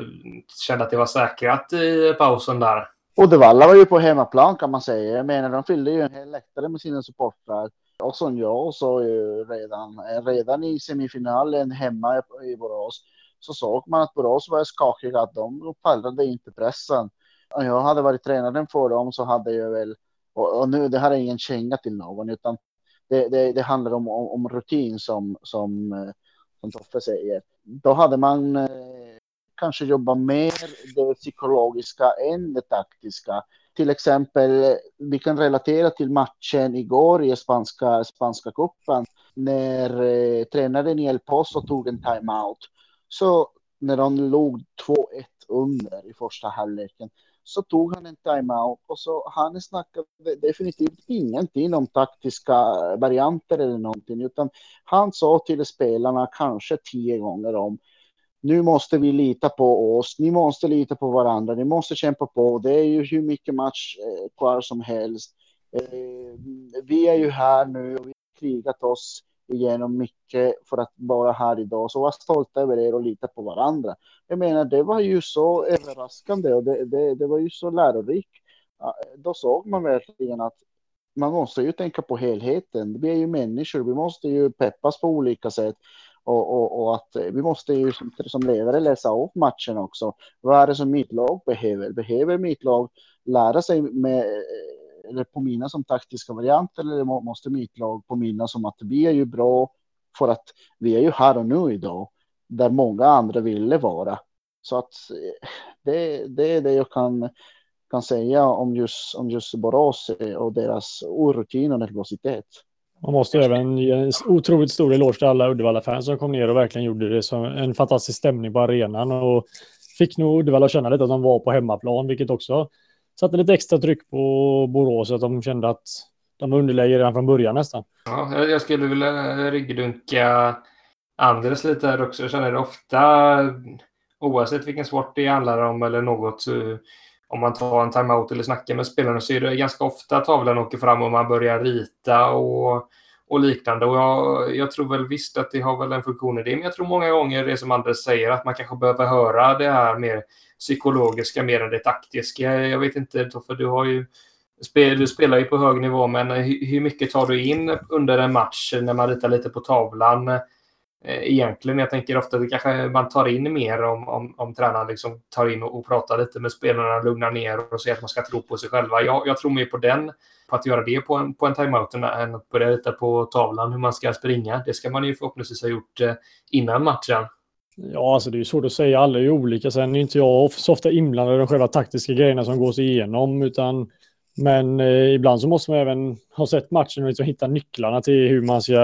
kände att det var säkrat i pausen där? Uddevalla var ju på hemmaplan kan man säga. Jag menar, de fyllde ju en hel läktare med sina supportrar. Och som jag sa ju redan, redan i semifinalen hemma i Borås så såg man att Borås var skakiga, att de pallrade inte pressen. Om jag hade varit tränaren för dem så hade jag väl och, och, nu, det här är ingen känga till någon, utan det, det, det handlar om, om, om, rutin som, som, eh, som Toffe säger. Då hade man eh, kanske jobbat mer det psykologiska än det taktiska. Till exempel, eh, vi kan relatera till matchen igår i spanska, spanska cupen när eh, tränaren hjälpte oss och tog en timeout. Så när de låg 2-1 under i första halvleken så tog han en timeout och så han snackade definitivt ingenting om taktiska varianter eller någonting, utan han sa till spelarna kanske tio gånger om nu måste vi lita på oss, ni måste lita på varandra, ni måste kämpa på, det är ju hur mycket match eh, kvar som helst. Eh, vi är ju här nu och vi har krigat oss igenom mycket för att vara här idag. Så var stolta över er och lita på varandra. Jag menar, det var ju så överraskande och det, det, det var ju så lärorikt. Då såg man verkligen att man måste ju tänka på helheten. Vi är ju människor, vi måste ju peppas på olika sätt. Och, och, och, att vi måste ju som, som ledare läsa upp matchen också. Vad är det som mitt lag behöver? Behöver mitt lag lära sig med eller påminnas om taktiska varianter eller måste mitt lag påminnas om att vi är ju bra för att vi är ju här och nu idag där många andra ville vara. Så att eh, det, det är det jag kan, kan säga om just, om just Borås och deras orutin och nervositet. Man måste även ge en otroligt stor eloge till alla Uddevalla-fans som kom ner och verkligen gjorde det som en fantastisk stämning på arenan och fick nog Uddevalla känna lite att de var på hemmaplan, vilket också satte lite extra tryck på Borås så att de kände att de var underläge redan från början nästan. Ja, jag skulle vilja ryggdunka Andres lite här också. Jag känner det ofta, oavsett vilken sport det handlar om eller något, om man tar en timeout eller snackar med spelarna så är det ganska ofta tavlan åker fram och man börjar rita och, och liknande. Och jag, jag tror väl visst att det har väl en funktion i det, men jag tror många gånger det som Anders säger, att man kanske behöver höra det här mer psykologiska mer än det taktiska. Jag vet inte, Toffe, du har ju du spelar ju på hög nivå, men hur mycket tar du in under en match när man ritar lite på tavlan? Eh, egentligen, jag tänker ofta att kanske man tar in mer om, om, om tränaren liksom tar in och, och pratar lite med spelarna, lugnar ner och säger att man ska tro på sig själva. Jag, jag tror mer på den, på att göra det på en, på en timeout än att börja rita på tavlan hur man ska springa. Det ska man ju förhoppningsvis ha gjort eh, innan matchen. Ja, alltså det är svårt att säga. Alla är ju olika. Sen är inte jag så ofta inblandad i de själva taktiska grejerna som gås igenom, utan men eh, ibland så måste man även ha sett matchen och liksom hitta nycklarna till hur man ska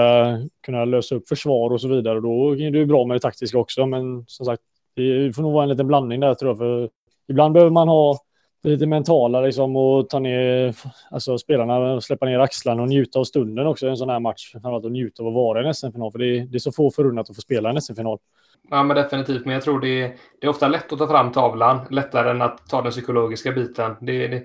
kunna lösa upp försvar och så vidare. Och då är det ju bra med det taktiska också, men som sagt, det får nog vara en liten blandning där tror jag. För ibland behöver man ha lite mentala liksom och ta ner alltså, spelarna släppa ner axlarna och njuta av stunden också i en sån här match. Framförallt att njuta av att vara i en SM-final, för det är, det är så få förunnat att få spela en SM-final. Ja, men definitivt. Men jag tror det är, det är ofta lätt att ta fram tavlan. Lättare än att ta den psykologiska biten. Det, det,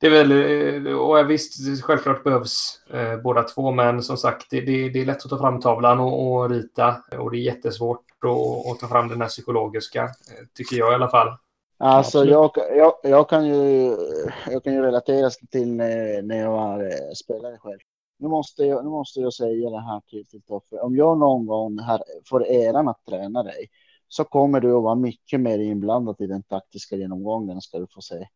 det är väl, eh, och visst, självklart behövs eh, båda två, men som sagt, det, det, det, är lätt att ta fram tavlan och, och rita. Och det är jättesvårt att, att, ta fram den här psykologiska, eh, tycker jag i alla fall. Alltså, jag, jag, jag, kan ju, jag kan ju relatera till när, när jag var eh, spelare själv nu måste jag, nu måste jag säga det här till, till Toffe. Om jag någon gång här får äran att träna dig, så kommer du att vara mycket mer inblandad i den taktiska genomgången ska du få se.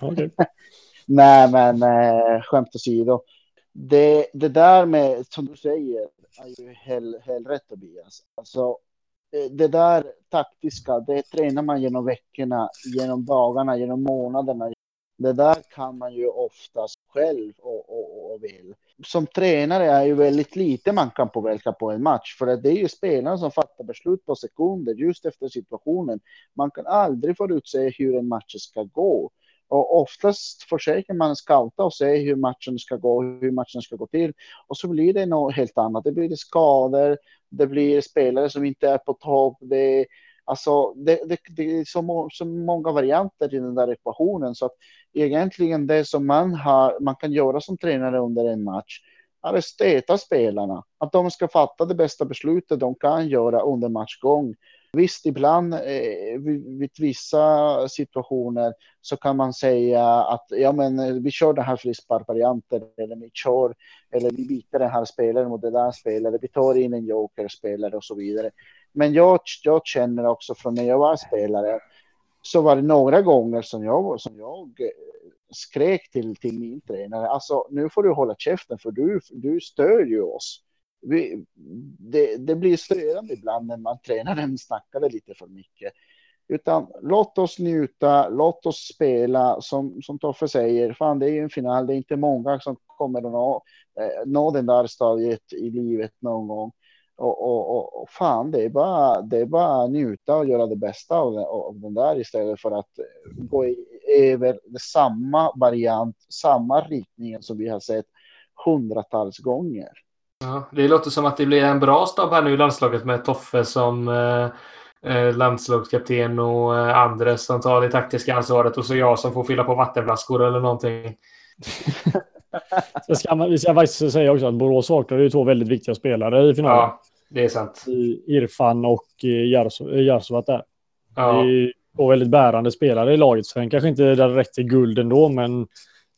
Okay. Nej, men eh, skämt åsido. Det, det där med, som du säger, är ju helt rätt Tobias. Alltså, eh, det där taktiska, det tränar man genom veckorna, genom dagarna, genom månaderna. Det där kan man ju oftast själv och, och, och vill. Som tränare är ju väldigt lite man kan påverka på en match, för det är ju spelarna som fattar beslut på sekunder just efter situationen. Man kan aldrig förutse hur en match ska gå. Och oftast försöker man scouta och se hur matchen ska gå, hur matchen ska gå till. Och så blir det något helt annat. Det blir skador, det blir spelare som inte är på topp. Det, alltså, det, det, det är så, så många varianter i den där ekvationen. Så att egentligen det som man, har, man kan göra som tränare under en match är att stöta spelarna. Att de ska fatta det bästa beslutet de kan göra under matchgång. Visst, ibland eh, vid, vissa situationer så kan man säga att ja, men eh, vi kör den här frisparkvarianten eller vi kör eller vi byter den här spelaren mot den där spelaren. Vi tar in en joker-spelare och så vidare. Men jag, jag känner också från när jag var spelare så var det några gånger som jag, som jag eh, skrek till, till min tränare. Alltså, nu får du hålla käften för du, du stör ju oss vi, det, det, blir störande ibland när man tränaren snackade lite för mycket. Utan låt oss njuta, låt oss spela. Som, som Toffe säger, fan det är ju en final, det är inte många som kommer att nå, eh, nå den där stadiet i livet någon gång. Och, och, och, och fan, det är, bara, det är bara njuta och göra det bästa av, av den där istället för att gå i, över samma variant, samma riktning som vi har sett hundratals gånger. Ja, det låter som att det blir en bra stab här nu i landslaget med Toffe som eh, eh, landslagskapten och eh, Andres som tar det taktiska ansvaret och så jag som får fylla på vattenflaskor eller någonting. så ska man, vi ska faktiskt säga också att Borås saknar ju två väldigt viktiga spelare i finalen. Ja, det är sant. Irfan och Jarsovat där. Ja. Det är två väldigt bärande spelare i laget. Sen kanske inte det rätt till guld ändå, men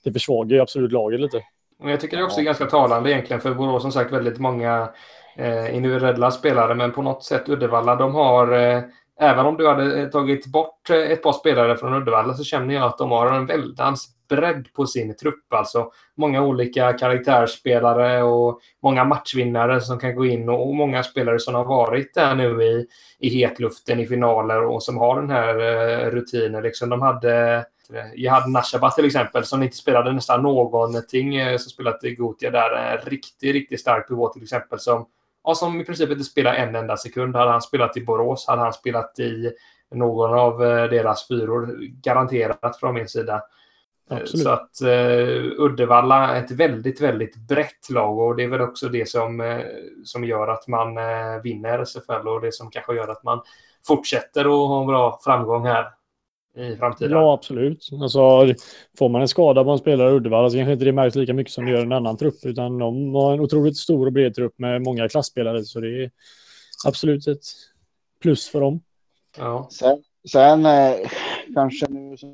det försvagar ju absolut laget lite. Och jag tycker det också är ganska talande egentligen för Borås som sagt väldigt många eh, individuella spelare men på något sätt Uddevalla de har eh, även om du hade tagit bort eh, ett par spelare från Uddevalla så känner jag att de har en väldans bredd på sin trupp. Alltså många olika karaktärsspelare och många matchvinnare som kan gå in och många spelare som har varit där nu i, i hetluften i finaler och som har den här eh, rutinen. Liksom de hade Jihad Nashaba till exempel, som inte spelade nästan någonting, eh, som spelat i Gotia där. En riktigt, riktigt stark pivot till exempel, som, ja, som i princip inte spelar en enda sekund. Hade han spelat i Borås, hade han spelat i någon av eh, deras fyror, garanterat från min sida. Eh, Absolut. Så att uh, Uddevalla är ett väldigt, väldigt brett lag och det är väl också det som, uh, som gör att man uh, vinner SFL och det som kanske gör att man fortsätter att ha en bra framgång här i framtiden. Ja, absolut. Alltså, får man en skada på en spelare i Uddevalla så kanske inte det märks lika mycket som det gör en annan trupp, utan de har en otroligt stor och bred trupp med många klassspelare, så det är absolut ett plus för dem. Ja. Sen, sen eh, kanske nu som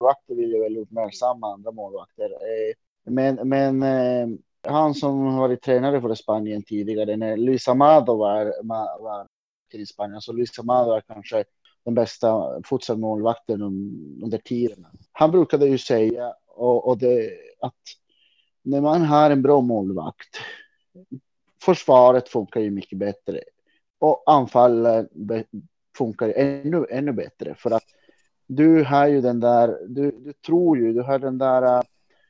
målvakter vill jag väl uppmärksamma andra målvakter. Eh, men, men eh, han som varit tränare för Spanien tidigare, när Luis Amado var, var till Spanien, så Luis Amado är kanske den bästa futsalmålvakten under tiden. Han brukade ju säga och, och det, att när man har en bra målvakt, försvaret funkar ju mycket bättre och anfallet funkar ännu, ännu bättre för att du har ju den där, du, du tror ju, du har den där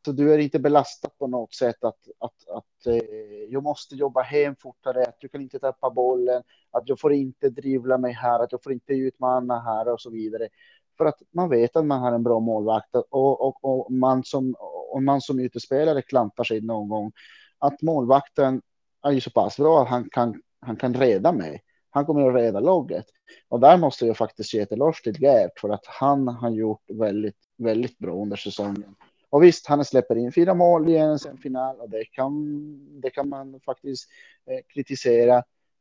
så du är inte belastad på något sätt att, att, att eh, jag måste jobba hem fortare, att du kan inte tappa bollen, att jag får inte drivla mig här, att jag får inte utmana här och så vidare. För att man vet att man har en bra målvakt och, och, och man som, och man som utespelare klantar sig någon gång. Att målvakten är ju så pass bra att han kan, han kan reda mig. Han kommer att reda laget. Och där måste jag faktiskt ge ett eloge till Gert för att han har gjort väldigt, väldigt bra under säsongen. Och visst, han släpper in fyra mål i en semifinal och det kan, det kan man faktiskt eh, kritisera.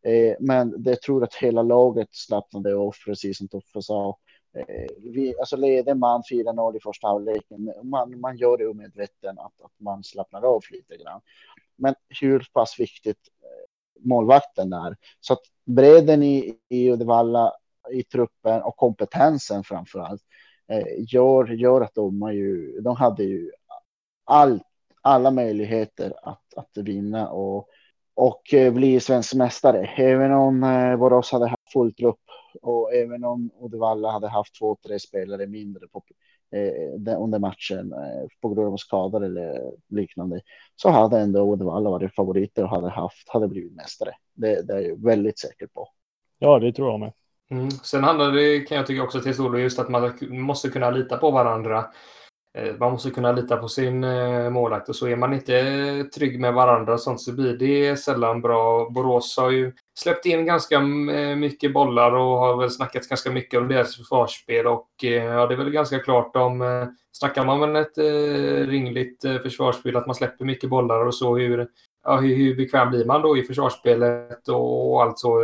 Eh, men det tror att hela laget slappnade av, precis som Toffe sa. Eh, vi, alltså leder man 4-0 i första halvleken, man, man gör det omedveten att, att man slappnar av lite grann. Men hur pass viktigt eh, målvakten är. Så att bredden i, i Uddevalla i truppen och kompetensen framför allt Eh, gör, gör att de, ju, de hade ju allt, alla möjligheter att, att vinna och, och eh, bli svensk mästare. Även om eh, Borås hade haft fullt upp och även om Uddevalla hade haft två, tre spelare mindre på, eh, under matchen eh, på grund av skador eller liknande så hade ändå Uddevalla varit favoriter och hade haft hade blivit mästare. Det, det är jag väldigt säker på. Ja, det tror jag med. Mm. Sen handlar det, kan jag tycka också till stor just att man måste kunna lita på varandra. Eh, man måste kunna lita på sin eh, målvakt och så är man inte eh, trygg med varandra och sånt så blir det sällan bra. Borås har ju släppt in ganska mycket bollar och har väl snackats ganska mycket om deras försvarsspel och ja, det är väl ganska klart om snackar man med ett ringligt försvarsspel att man släpper mycket bollar och så hur ja, hur, hur bekväm blir man då i försvarsspelet och, allt så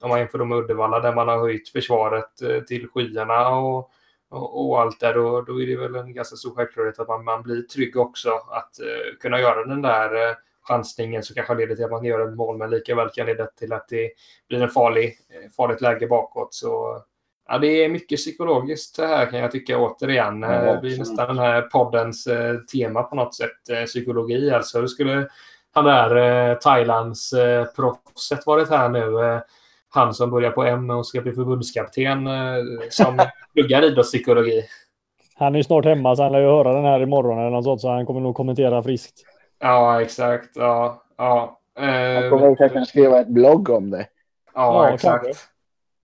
om man jämför med Uddevalla där man har höjt försvaret till skyarna och och, och allt där, då, då är det väl en ganska stor självklarhet att man, man blir trygg också att uh, kunna göra den där uh, chansningen som kanske leder till att man gör ett mål, men lika väl kan leda till att det blir en farlig, eh, farligt läge bakåt. Så ja, det är mycket psykologiskt det här kan jag tycka återigen. Ja, det blir nästan den här poddens tema på något sätt, psykologi. Alltså, hur skulle han där Thailands proffset varit här nu? han som börjar på M och ska bli förbundskapten eh, som pluggar idrottspsykologi. Han är snart hemma så han lär ju höra den här imorgon eller något sånt så han kommer nog kommentera friskt. Ja, exakt. Ja, ja. Han kommer kanske skriva ett blogg om det. Ja, ja exakt. Kanske.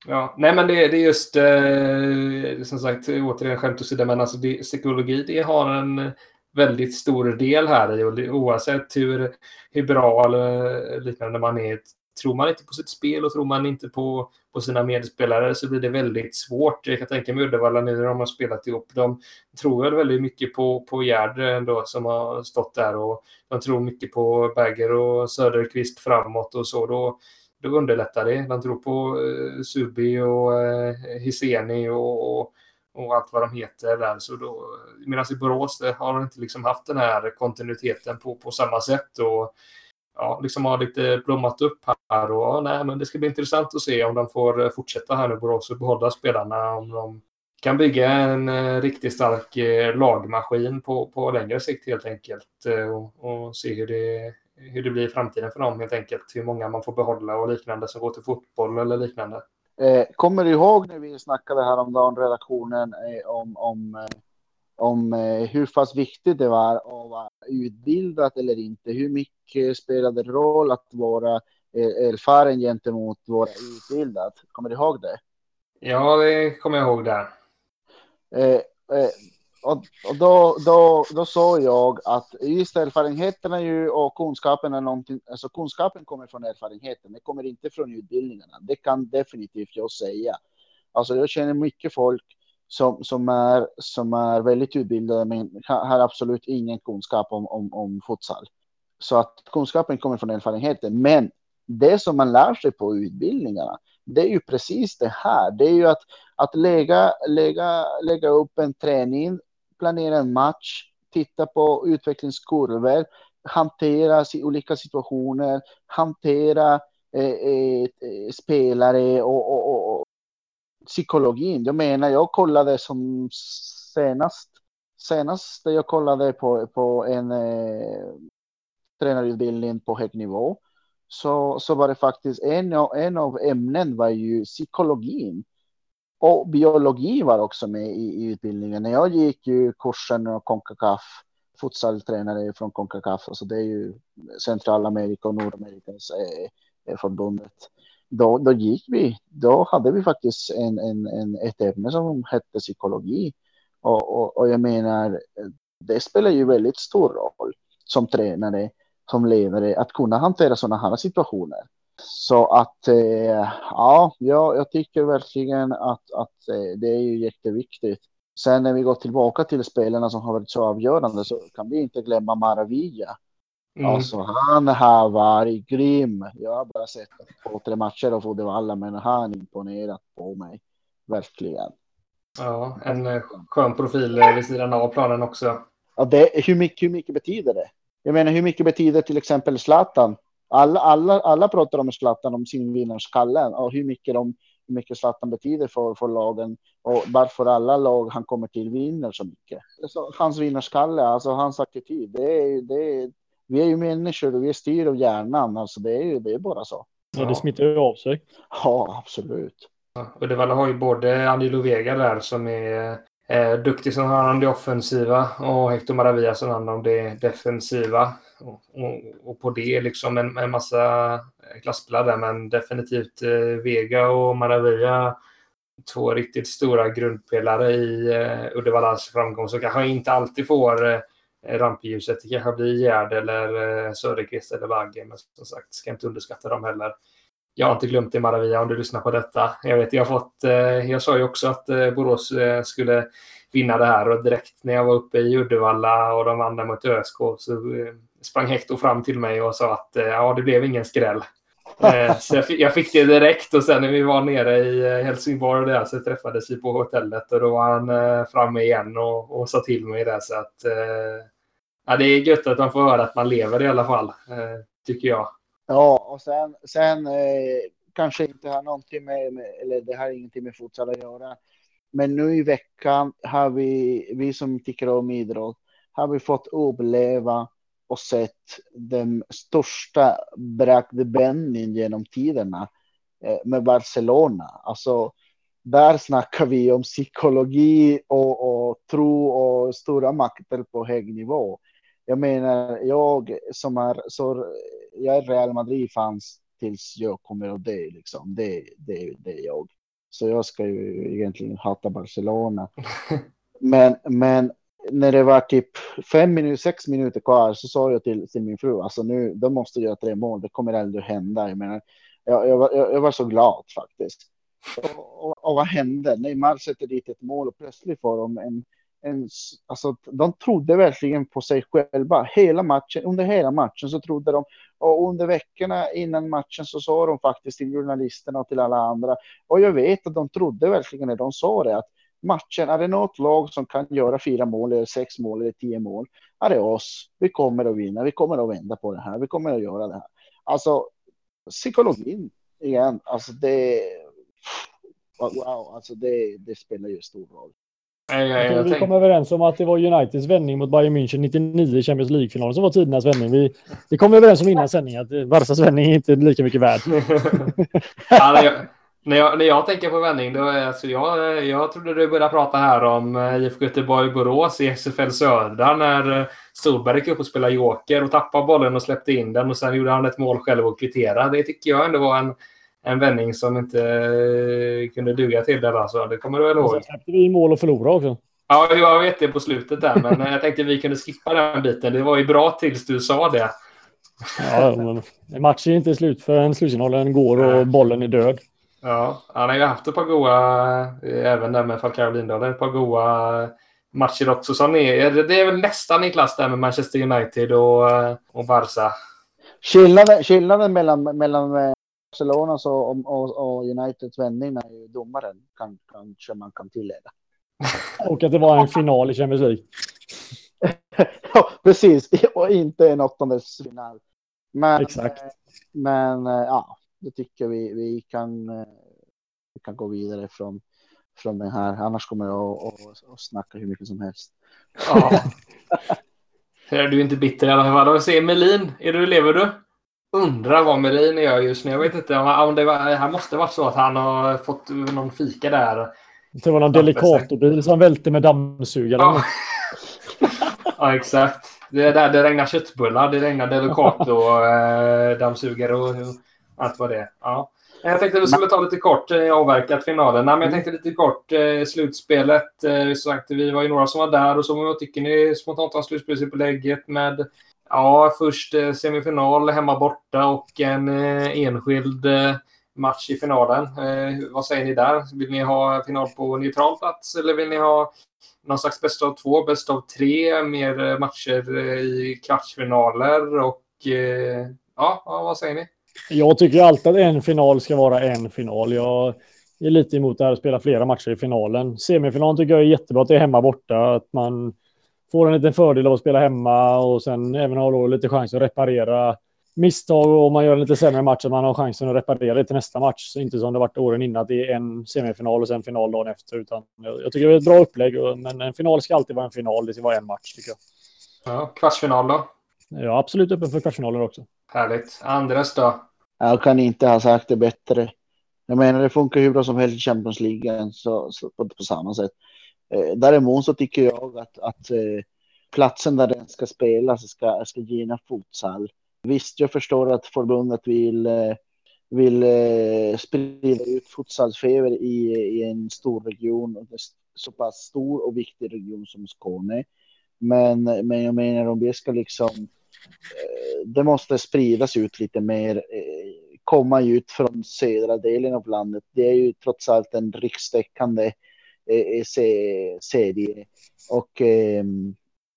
Ja, nej men det, det är just eh, som sagt återigen skämt åsido men alltså det, psykologi det har en väldigt stor del här i och oavsett hur, hur bra eller eh, liknande man är tror man inte på sitt spel och tror man inte på, på sina medspelare så blir det väldigt svårt. Jag kan tänka mig Uddevalla nu när de har spelat ihop. De tror väl väldigt mycket på, på Gerd ändå som har stått där och de tror mycket på Berger och Söderqvist framåt och så. Då, då underlättar det. De tror på eh, Subi och eh, Hiseni och, och, och, allt vad de heter där. Så då, medan i Borås har de inte liksom haft den här kontinuiteten på, på samma sätt. Och, ja, liksom har lite blommat upp här. Och, nej, men det ska bli intressant att se om de får eh, fortsätta här nu Borås och behålla spelarna. Om de kan bygga en eh, riktigt stark eh, lagmaskin på, på längre sikt helt enkelt. Eh, och, och, se hur det, hur det blir i framtiden för dem helt enkelt. Hur många man får behålla och liknande som går till fotboll eller liknande. Eh, kommer du ihåg när vi snackade häromdagen, redaktionen, eh, om, om eh, om eh, hur pass viktigt det var att vara utbildad eller inte. Hur mycket spelade roll att vara eh, erfaren gentemot vara utbildad? Kommer du ihåg det? Ja, det kommer jag ihåg där. Och, och då, då, då sa jag att just erfarenheterna ju och kunskapen är någonting, alltså kunskapen kommer från erfarenheten, det kommer inte från utbildningarna. Det kan definitivt jag säga. Alltså jag känner mycket folk som, som, är, som är väldigt utbildade men har absolut ingen kunskap om, om, om futsal. Så att kunskapen kommer från erfarenheten. Men det som man lär sig på utbildningarna, det är ju precis det här. Det är ju att, att lägga, lägga, lägga upp en träning, planera en match, titta på utvecklingskurvor, hantera olika situationer, hantera eh, eh, eh spelare och, och, och, psykologin. Jag menar, jag kollade som senast, senast jag kollade på, på en eh, tränarutbildning på hög nivå så, så var det faktiskt en, en av ämnen var ju psykologin. Och biologi var också med i, i utbildningen. När jag gick ju kursen och Concacaf, futsaltränare från Concacaf, alltså det är ju Centralamerika och Nordamerikas eh, förbundet då, då gick vi, då hade vi faktiskt en, en, en, ett ämne som hette psykologi. Och, och, och jag menar, det spelar ju väldigt stor roll som tränare, som ledare, att kunna hantera sådana här situationer. Så att eh, ja, jag tycker verkligen att, att eh, det är ju jätteviktigt. Sen när vi går tillbaka till spelarna som har varit så avgörande så kan vi inte glömma Maravilla Mm. Alltså han har varit grym. Jag har bara sett två, tre matcher av Uddevalla, men han imponerat på mig. Verkligen. Ja, en eh, skön profil vid sidan av planen också. Ja, det, hur, mycket, hur mycket betyder det? Jag menar, hur mycket betyder till exempel Zlatan? Alla, alla, alla pratar om Zlatan, om sin vinnarskalle och hur mycket de hur mycket Zlatan betyder för, för lagen och varför alla lag han kommer till vinner så mycket. Så hans vinnarskalle, alltså hans attityd, det är, det är, vi är ju människor och vi är styr av hjärnan, alltså det är ju det är bara så. Ja, det smittar ju av sig. Ja, absolut. Ja, Uddevalla har ju både Angelo Vega där som är eh, duktig som har hand om det offensiva och Hector Maravilla som har hand om det defensiva. Och, och, och, på det liksom en, en massa klasspelare där, men definitivt eh, Vega och Maravilla två riktigt stora grundpelare i eh, Uddevallas framgång som kanske inte alltid får eh, rampljuset. Det kanske blir Gerd eller eh, Söderqvist eller Bagge, men som sagt, ska inte underskatta dem heller. Jag har inte glömt det Maravilla om du lyssnar på detta. Jag vet, jag fått, eh, jag sa ju också att eh, Borås eh, skulle vinna det här och direkt när jag var uppe i Uddevalla och de vann mot ÖSK så sprang Hector fram till mig och sa att ja, det blev ingen skräll. Så jag fick, jag fick, det direkt och sen när vi var nere i Helsingborg där så träffades vi på hotellet och då var han framme igen och, och sa till mig det så att ja, det är gött att man får höra att man lever i alla fall, tycker jag. Ja, och sen, sen eh, kanske inte har någonting med, med, eller det har ingenting med futsal att göra. Men nu i veckan har vi, vi som tycker om idrott, har vi fått uppleva och sett den största bragdbändningen genom tiderna eh, med Barcelona. Alltså, där snackar vi om psykologi och, och tro och stora makter på hög nivå. Jag menar, jag som är så jag är Real Madrid-fans tills jag kommer att dö. Liksom. Det, det, det är jag. Så jag ska ju egentligen hata Barcelona. Men, men när det var typ fem minuter, sex minuter kvar så sa jag till, till min fru, alltså nu, de måste göra tre mål, det kommer aldrig hända. Jag, menar, jag, jag, var, jag, jag var så glad faktiskt. Och, och, och vad hände? Neymar sätter dit ett mål och plötsligt får de en en, alltså, de trodde verkligen på sig själva. Hela matchen, under hela matchen så trodde de, och under veckorna innan matchen så sa de faktiskt till journalisterna och till alla andra, och jag vet att de trodde verkligen när de sa det, att matchen, är det något lag som kan göra fyra mål eller sex mål eller tio mål, är det oss. Vi kommer att vinna, vi kommer att vända på det här, vi kommer att göra det här. Alltså, psykologin igen, alltså det, wow, alltså det, det spelar ju stor roll. Nej, jag, jag, jag vi tänk... kom överens om att det var Uniteds vändning mot Bayern München 99 i Champions League-finalen som var tidernas vändning. Vi, vi kom överens om innan sändning att Barsas vändning är inte lika mycket värd. ja, när, jag, när, jag, när jag tänker på vändning, då är, alltså, jag, jag trodde du började prata här om eh, IFK Göteborg-Borås i SFL Södra när eh, Solberg gick upp och spelade joker och tappade bollen och släppte in den och sen gjorde han ett mål själv och kvitterade. Det tycker jag ändå var en en vändning som inte eh, kunde duga till det. Alltså. Det kommer du väl ihåg? Sen släppte vi mål och förlorade också. Ja, jag vet det på slutet där, men jag tänkte vi kunde skippa den biten. Det var ju bra tills du sa det. Ja, men matchen är inte slut förrän slutsignalen går och bollen är död. Ja, han har ju haft ett par goa, eh, även där med Falcao Lindahl, ett par goa matcher också. Som är, det är väl nästan i klass där med Manchester United och, eh, och Barca. Skillnaden, skillnaden mellan, mellan Barcelona så, och, och, och Uniteds vändning är ju domaren, kan, kanske man kan tillägga. Och att det var en final i Champions League. ja, precis. Och inte en åttondelsfinal. Men, Exakt. Men ja, det tycker vi. Vi kan, vi kan gå vidare från, från den här. Annars kommer jag att snacka hur mycket som helst. Ja. du är inte bitter i alla fall. Se Melin, är du, lever du? Undrar vad Melin gör just nu. Jag vet inte om det var, här måste vara så att han har fått någon fika där. Det var någon Delicatobil som välte med dammsugare. Ja. ja, exakt. Det, är där det regnar köttbullar, det regnar Delicato, eh, dammsugare och allt vad det är. Ja. Jag tänkte att vi skulle ta lite kort, eh, avverkat finalen. Nej, men jag tänkte lite kort, eh, slutspelet. Eh, sagt, vi var ju några som var där och så vad tycker ni spontant om slutspelsupplägget med Ja, först eh, semifinal hemma borta och en eh, enskild eh, match i finalen. vad säger ni där? Vill ni ha final på neutral plats eller vill ni ha någon slags bäst av två, bäst av tre, mer matcher i kvartsfinaler och ja, vad säger ni? Jag tycker alltid att en final ska vara en final. Jag är lite emot det här att spela flera matcher i finalen. Semifinalen tycker jag är jättebra att det är hemma borta, att man får en liten fördel av att spela hemma och sen även ha då lite chans att reparera misstag och om man gör en lite sämre match att man har chansen att reparera det till nästa match. Så inte som det varit åren innan att det är en semifinal och sen final dagen efter. Utan jag, jag tycker det är ett bra upplägg. Men en final ska alltid vara en final. Det ska vara en match tycker jag. Ja, kvartsfinal då? Är absolut öppen för kvartsfinaler också. Härligt. Andres då? Jag kan inte ha sagt det bättre. Jag menar, det funkar hur bra som helst i Champions League så, så på, på, samma sätt. Eh, däremot så tycker jag att, att eh, platsen där den ska spelas ska, ska gynna futsal. Visst, jag förstår att förbundet vill, eh, vill eh, sprida ut futsalfeber i, i en stor region, så pass stor och viktig region som Skåne. Men, men jag menar om det ska liksom, eh, det måste spridas ut lite mer, eh, komma ut från södra delen av landet. Det är ju trots allt en rikstäckande Eh, eh, serie och eh,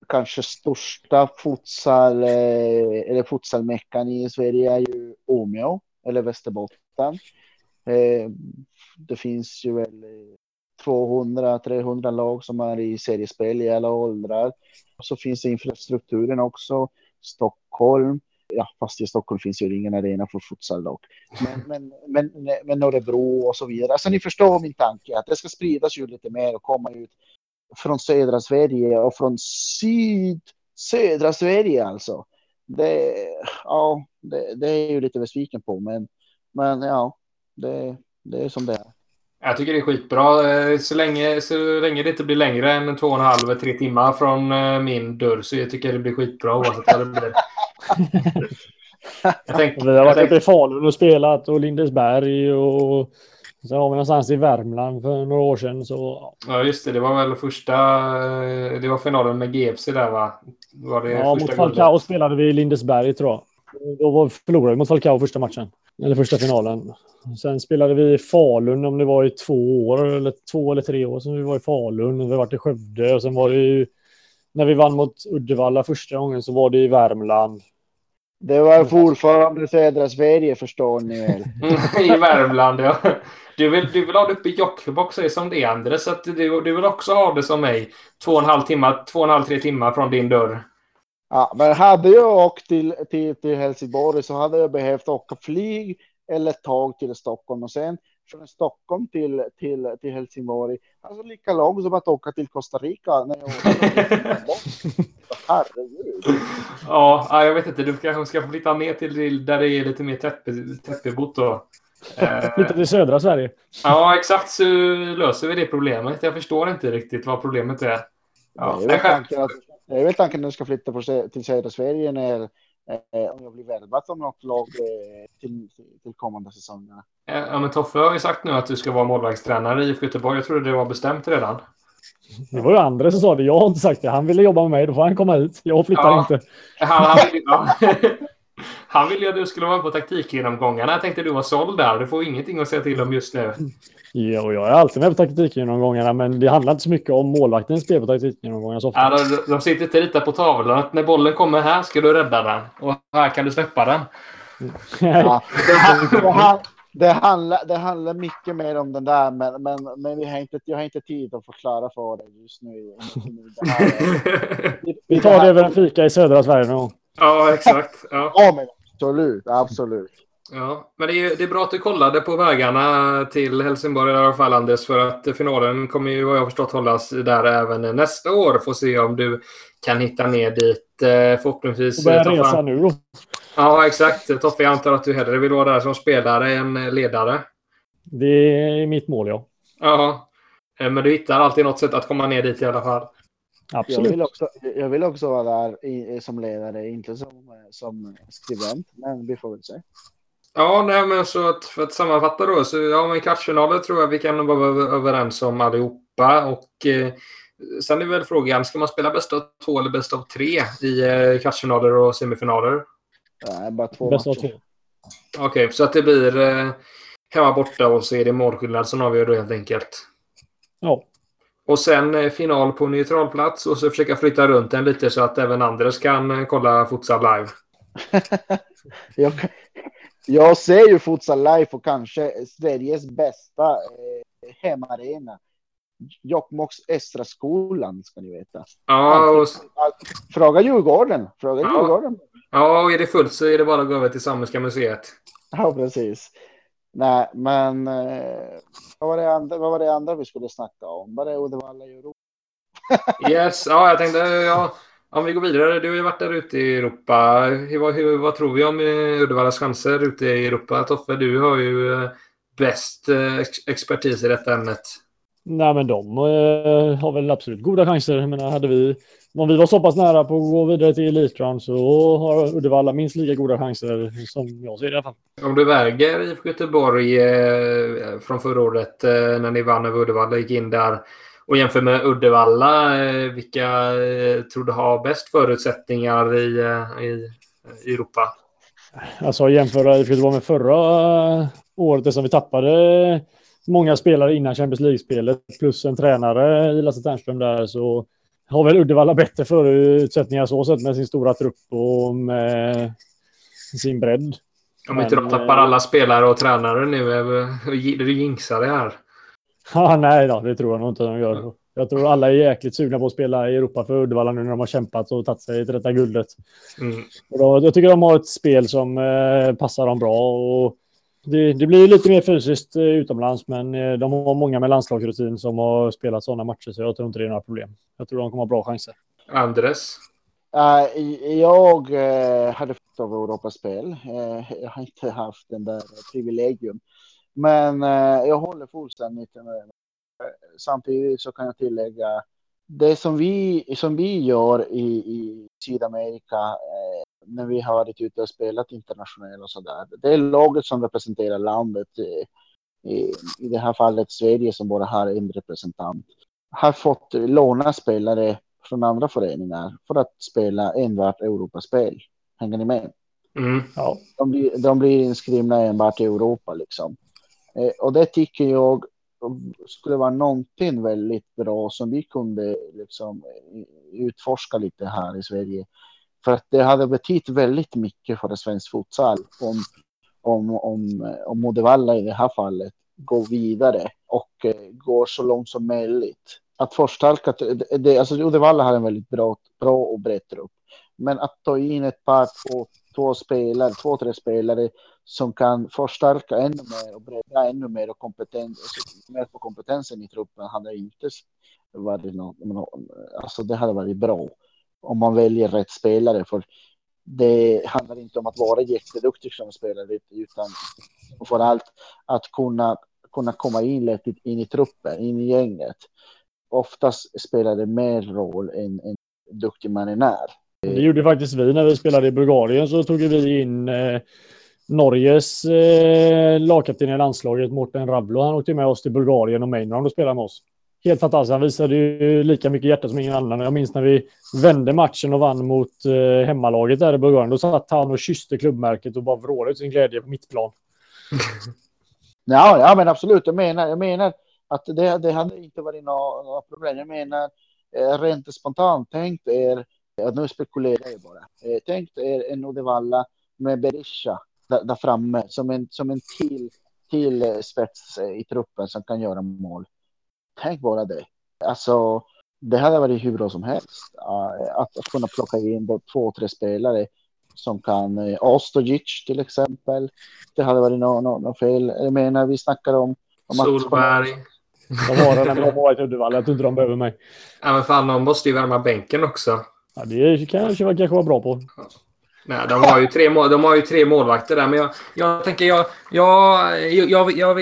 kanske största futsal eh, eller futsalmeckan i Sverige är ju Umeå eller Västerbotten. Eh, det finns ju väl 200-300 lag som är i seriespel i alla åldrar. Och så finns det infrastrukturen också. Stockholm. Ja, fast i Stockholm finns ju ingen arena för futsal. Men, men, men, men Örebro och så vidare. Alltså ni förstår min tanke att det ska spridas ju lite mer och komma ut från södra Sverige och från syd, södra Sverige alltså. Det, ja, det, det är ju lite besviken på, men, men ja, det, det är som det är. Jag tycker det är skitbra. Eh, så länge, så länge det inte blir längre än två och en halv, tre timmar från eh, min dörr så jag tycker det blir skitbra oavsett vad det blir. jag tänk, vi har varit uppe i Falun och spelat och Lindesberg och så har vi någonstans i Värmland för några år sedan. Så... Ja, just det. Det var väl första... Eh, det var finalen med GFC där, va? Var det ja, mot Falcao spelade vi i Lindesberg, tror jag. Då förlorade vi mot Falcao första matchen. Eller första finalen. Sen spelade vi i Falun om det var i två år, eller två eller tre år som vi var i Falun. Vi var i Skövde och sen var det ju... När vi vann mot Uddevalla första gången så var det i Värmland. Det var fortfarande södra Sverige förstår ni väl? I Värmland ja. Du vill, du vill ha det uppe i Jokkmokk som det andra så att du, du vill också ha det som mig. Två och en halv timme, två och en halv, tre timmar från din dörr. Ja, men hade jag åkt till, till, till Helsingborg så hade jag behövt åka flyg eller tåg till Stockholm och sen från Stockholm till, till, till Helsingborg. Alltså lika långt som att åka till Costa Rica. När jag Herregud. Ja, jag vet inte. Du kanske ska flytta ner till där det är lite mer tättbebott då. Flytta till södra Sverige. Ja, exakt så löser vi det problemet. Jag förstår inte riktigt vad problemet är. Ja, jag, vet tanken att, jag vet tanken att du ska flytta till södra Sverige när eh, om jag blir värvad som något lag eh, till, till kommande säsongerna. Ja, men Toffe har ju sagt nu att du ska vara målvaktstränare i Göteborg. Jag trodde det var bestämt redan. Det var ju andra som sa det. Jag har inte sagt det. Han ville jobba med mig. Då får han komma ut. Jag flyttar ja, inte. Han, han, ja. Han ville ju att du skulle vara på taktikgenomgångarna. Jag tänkte du var såld där. Du får ingenting att säga till om just nu. Ja, jag är alltid med på taktikgenomgångarna, men det handlar inte så mycket om målvaktens spel på taktikgenomgångarna så ofta. Ja, de, de sitter inte ritat på tavlan att när bollen kommer här ska du rädda den och här kan du släppa den. Ja, det, det, det, handlar, det handlar mycket mer om den där, men, men, men vi har inte, jag har inte tid att förklara för dig just nu. vi tar det över en fika i södra Sverige någon gång. Ja, exakt. Ja. Absolut. Absolut. Ja, men det är, det är bra att du kollade på vägarna till Helsingborg i alla fall, Anders, för att finalen kommer ju vad jag förstått hållas där även nästa år. Får se om du kan hitta ner dit. Eh, förhoppningsvis. Börja resa nu då. Ja, exakt. Toffe, jag antar att du hellre vill vara där som spelare än ledare. Det är mitt mål, ja. Ja, eh, men du hittar alltid något sätt att komma ner dit i alla fall. Absolut. Jag vill också, jag vill också vara där i, som ledare, inte som, som skribent, men vi får väl se. Ja, nej, men så att, för att sammanfatta då, så ja, men kvartsfinaler tror jag vi kan vara överens om allihopa. Och eh, sen är väl frågan, ska man spela bäst av två eller bäst av tre i eh, kvartsfinaler och semifinaler? Nej, bara två bäst matcher. Okej, okay, så att det blir eh, hemma borta och så är det målskillnad som avgör då helt enkelt. Ja. Och sen eh, final på neutral plats och så försöka flytta runt den lite så att även Andres kan eh, kolla futsal live. jag, jag ser ju futsal live och kanske Sveriges bästa eh, hemmaarena. Jokkmokks Östra skolan ska ni veta. Ja, och... Fråga Djurgården. Fråga ja. Djurgården. Ja, är det fullt så är det bara att gå över till Samiska museet. Ja, precis. Nej, men eh, vad, var det andra, vad var det andra vi skulle snacka om? Var det Uddevalla i Europa? yes, ja, jag tänkte, ja, om vi går vidare. Du har ju varit där ute i Europa. Hur, hur, vad tror vi om eh, Uddevallas chanser ute i Europa? Toffe, du har ju eh, bäst eh, expertis i detta ämnet. Nej, men de eh, har väl absolut goda chanser. Jag menar, hade vi, om vi var så pass nära på att gå vidare till Elitrun så har Uddevalla minst lika goda chanser som jag ser det i alla fall. Om du väger IFK Göteborg eh, från förra året eh, när ni vann över Uddevalla, gick in där och jämför med Uddevalla, eh, vilka eh, tror du har bäst förutsättningar i, eh, i, i Europa? Alltså jämföra IFK Göteborg med förra året som vi tappade många spelare innan Champions League-spelet plus en tränare i Lasse Ternström där så har väl Uddevalla bättre förutsättningar så sett med sin stora trupp och med sin bredd. Om inte de tappar alla spelare och tränare nu, du jinxar det här. Ja, nej då, det tror jag nog inte de gör. Jag tror alla är jäkligt sugna på att spela i Europa för Uddevalla nu när de har kämpat och tagit sig till detta guldet. Mm. Då, jag tycker de har ett spel som eh, passar dem bra. Och det, det, blir lite mer fysiskt eh, utomlands, men eh, de har många med landslagsrutin som har spelat sådana matcher, så jag tror inte det är några problem. Jag tror de kommer ha bra chanser. Andres? Uh, jag uh, hade fått av Europaspel. Uh, jag har inte haft den där privilegium. Men jag håller fullständigt med. Samtidigt så kan jag tillägga det som vi, som vi gör i, i Sydamerika när vi har varit ute och spelat internationellt och så där. Det är laget som representerar landet. I, i det här fallet Sverige som bara har en representant. Har fått låna spelare från andra föreningar för att spela enbart Europaspel. Hänger ni med? Mm. Ja. De, blir, de blir inskrivna enbart i Europa liksom. Eh, och det tycker jag skulle vara någonting väldigt bra som vi kunde liksom utforska lite här i Sverige. För att det hade betytt väldigt mycket för svensk futsal om, om, om, om Modevalla i det här fallet går vidare och eh, går så långt som möjligt. Att förstärka, det, alltså Uddevalla har en väldigt bra, bra och bred trupp. Men att ta in ett par, två, två spelare, två, tre spelare som kan förstärka ännu mer och bredda ännu mer och kompetens, mer på kompetensen i truppen hade inte varit något, alltså det hade varit bra om man väljer rätt spelare. För det handlar inte om att vara jätteduktig som spelare utan för allt att kunna, kunna komma in lätt in i truppen, in i gänget. Oftast spelar det mer roll än, än duktig man är. Det gjorde faktiskt vi när vi spelade i Bulgarien så tog vi in eh, Norges eh, lagkapten i landslaget, Morten Ravlo. Han åkte med oss till Bulgarien och Mainland och spelade med oss helt fantastiskt. Han visade ju lika mycket hjärta som ingen annan. Jag minns när vi vände matchen och vann mot eh, hemmalaget där i början. Då satt han och kysste klubbmärket och bara vrålade ut sin glädje på mittplan. ja, ja, men absolut. Jag menar, jag menar att det, det hade inte varit några, några problem. Jag menar eh, rent spontant. Tänk er, nu spekulerar jag bara. Eh, tänk er en Uddevalla med Berisha där, där framme som en, som en till, till eh, spets eh, i truppen som kan göra mål. Tänk bara det. Alltså, det hade varit hur bra som helst. Att, att kunna plocka in två, tre spelare som kan, eh, Ostojic till exempel. Det hade varit något no, no fel. Jag menar, vi snackar om... om Solberg. De har de har varit i Uddevalla. Jag tror inte de behöver mig. Ja, men fan, de måste ju värma bänken också. Ja, det kanske jag kanske vara bra på. Nej, de har ju tre, de har ju tre målvakter där, men jag, jag tänker jag, jag, jag, jag,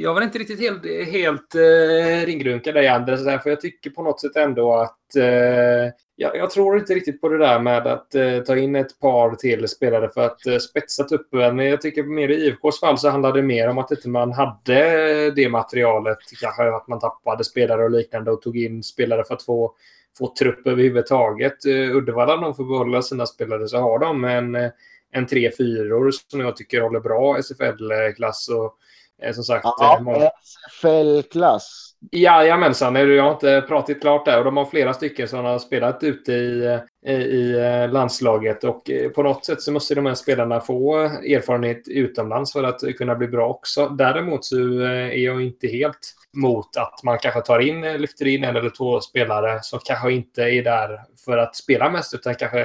jag var inte riktigt helt, helt eh, ringrunkad där Andres, för jag tycker på något sätt ändå att eh, jag, jag, tror inte riktigt på det där med att eh, ta in ett par till spelare för att eh, spetsa tuppen. Men jag tycker mer i IFKs fall så handlade det mer om att inte man hade det materialet. Kanske att man tappade spelare och liknande och tog in spelare för att få få trupp överhuvudtaget. Uh, Uddevalla de får behålla sina spelare så har de en, eh, en 3-4 som jag tycker håller bra SFL-klass. Och eh, som sagt... Ja, SFL-klass. Jajamensan, jag har inte pratat klart där. Och de har flera stycken som har spelat ute i, i, i landslaget. Och på något sätt så måste de här spelarna få erfarenhet utomlands för att kunna bli bra också. Däremot så är jag inte helt mot att man kanske tar in, lyfter in en eller två spelare som kanske inte är där för att spela mest utan kanske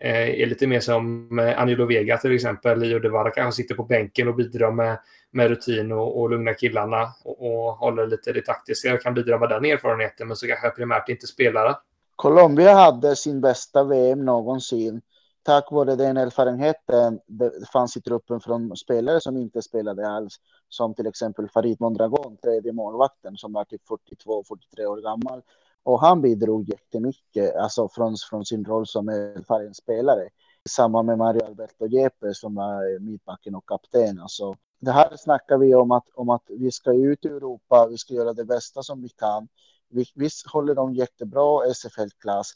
eh, är lite mer som eh, Angelo Vega till exempel i Uddevalla. Kanske sitter på bänken och bidrar med, med rutin och, och lugna killarna och, och håller lite det taktiska. Jag kan bidra med den erfarenheten men så kanske primärt inte spelare. Colombia hade sin bästa VM någonsin tack vare den erfarenheten det fanns i truppen från spelare som inte spelade alls, som till exempel Farid Mondragon, tredje målvakten som var typ 42-43 år gammal. Och han bidrog jättemycket alltså från, från sin roll som erfaren spelare. Samma med Mario Alberto Jeppe som var mittbacken och kapten. Alltså, det här snackar vi om att, om att vi ska ut i Europa, vi ska göra det bästa som vi kan. Vi, visst håller de jättebra SFL-klass,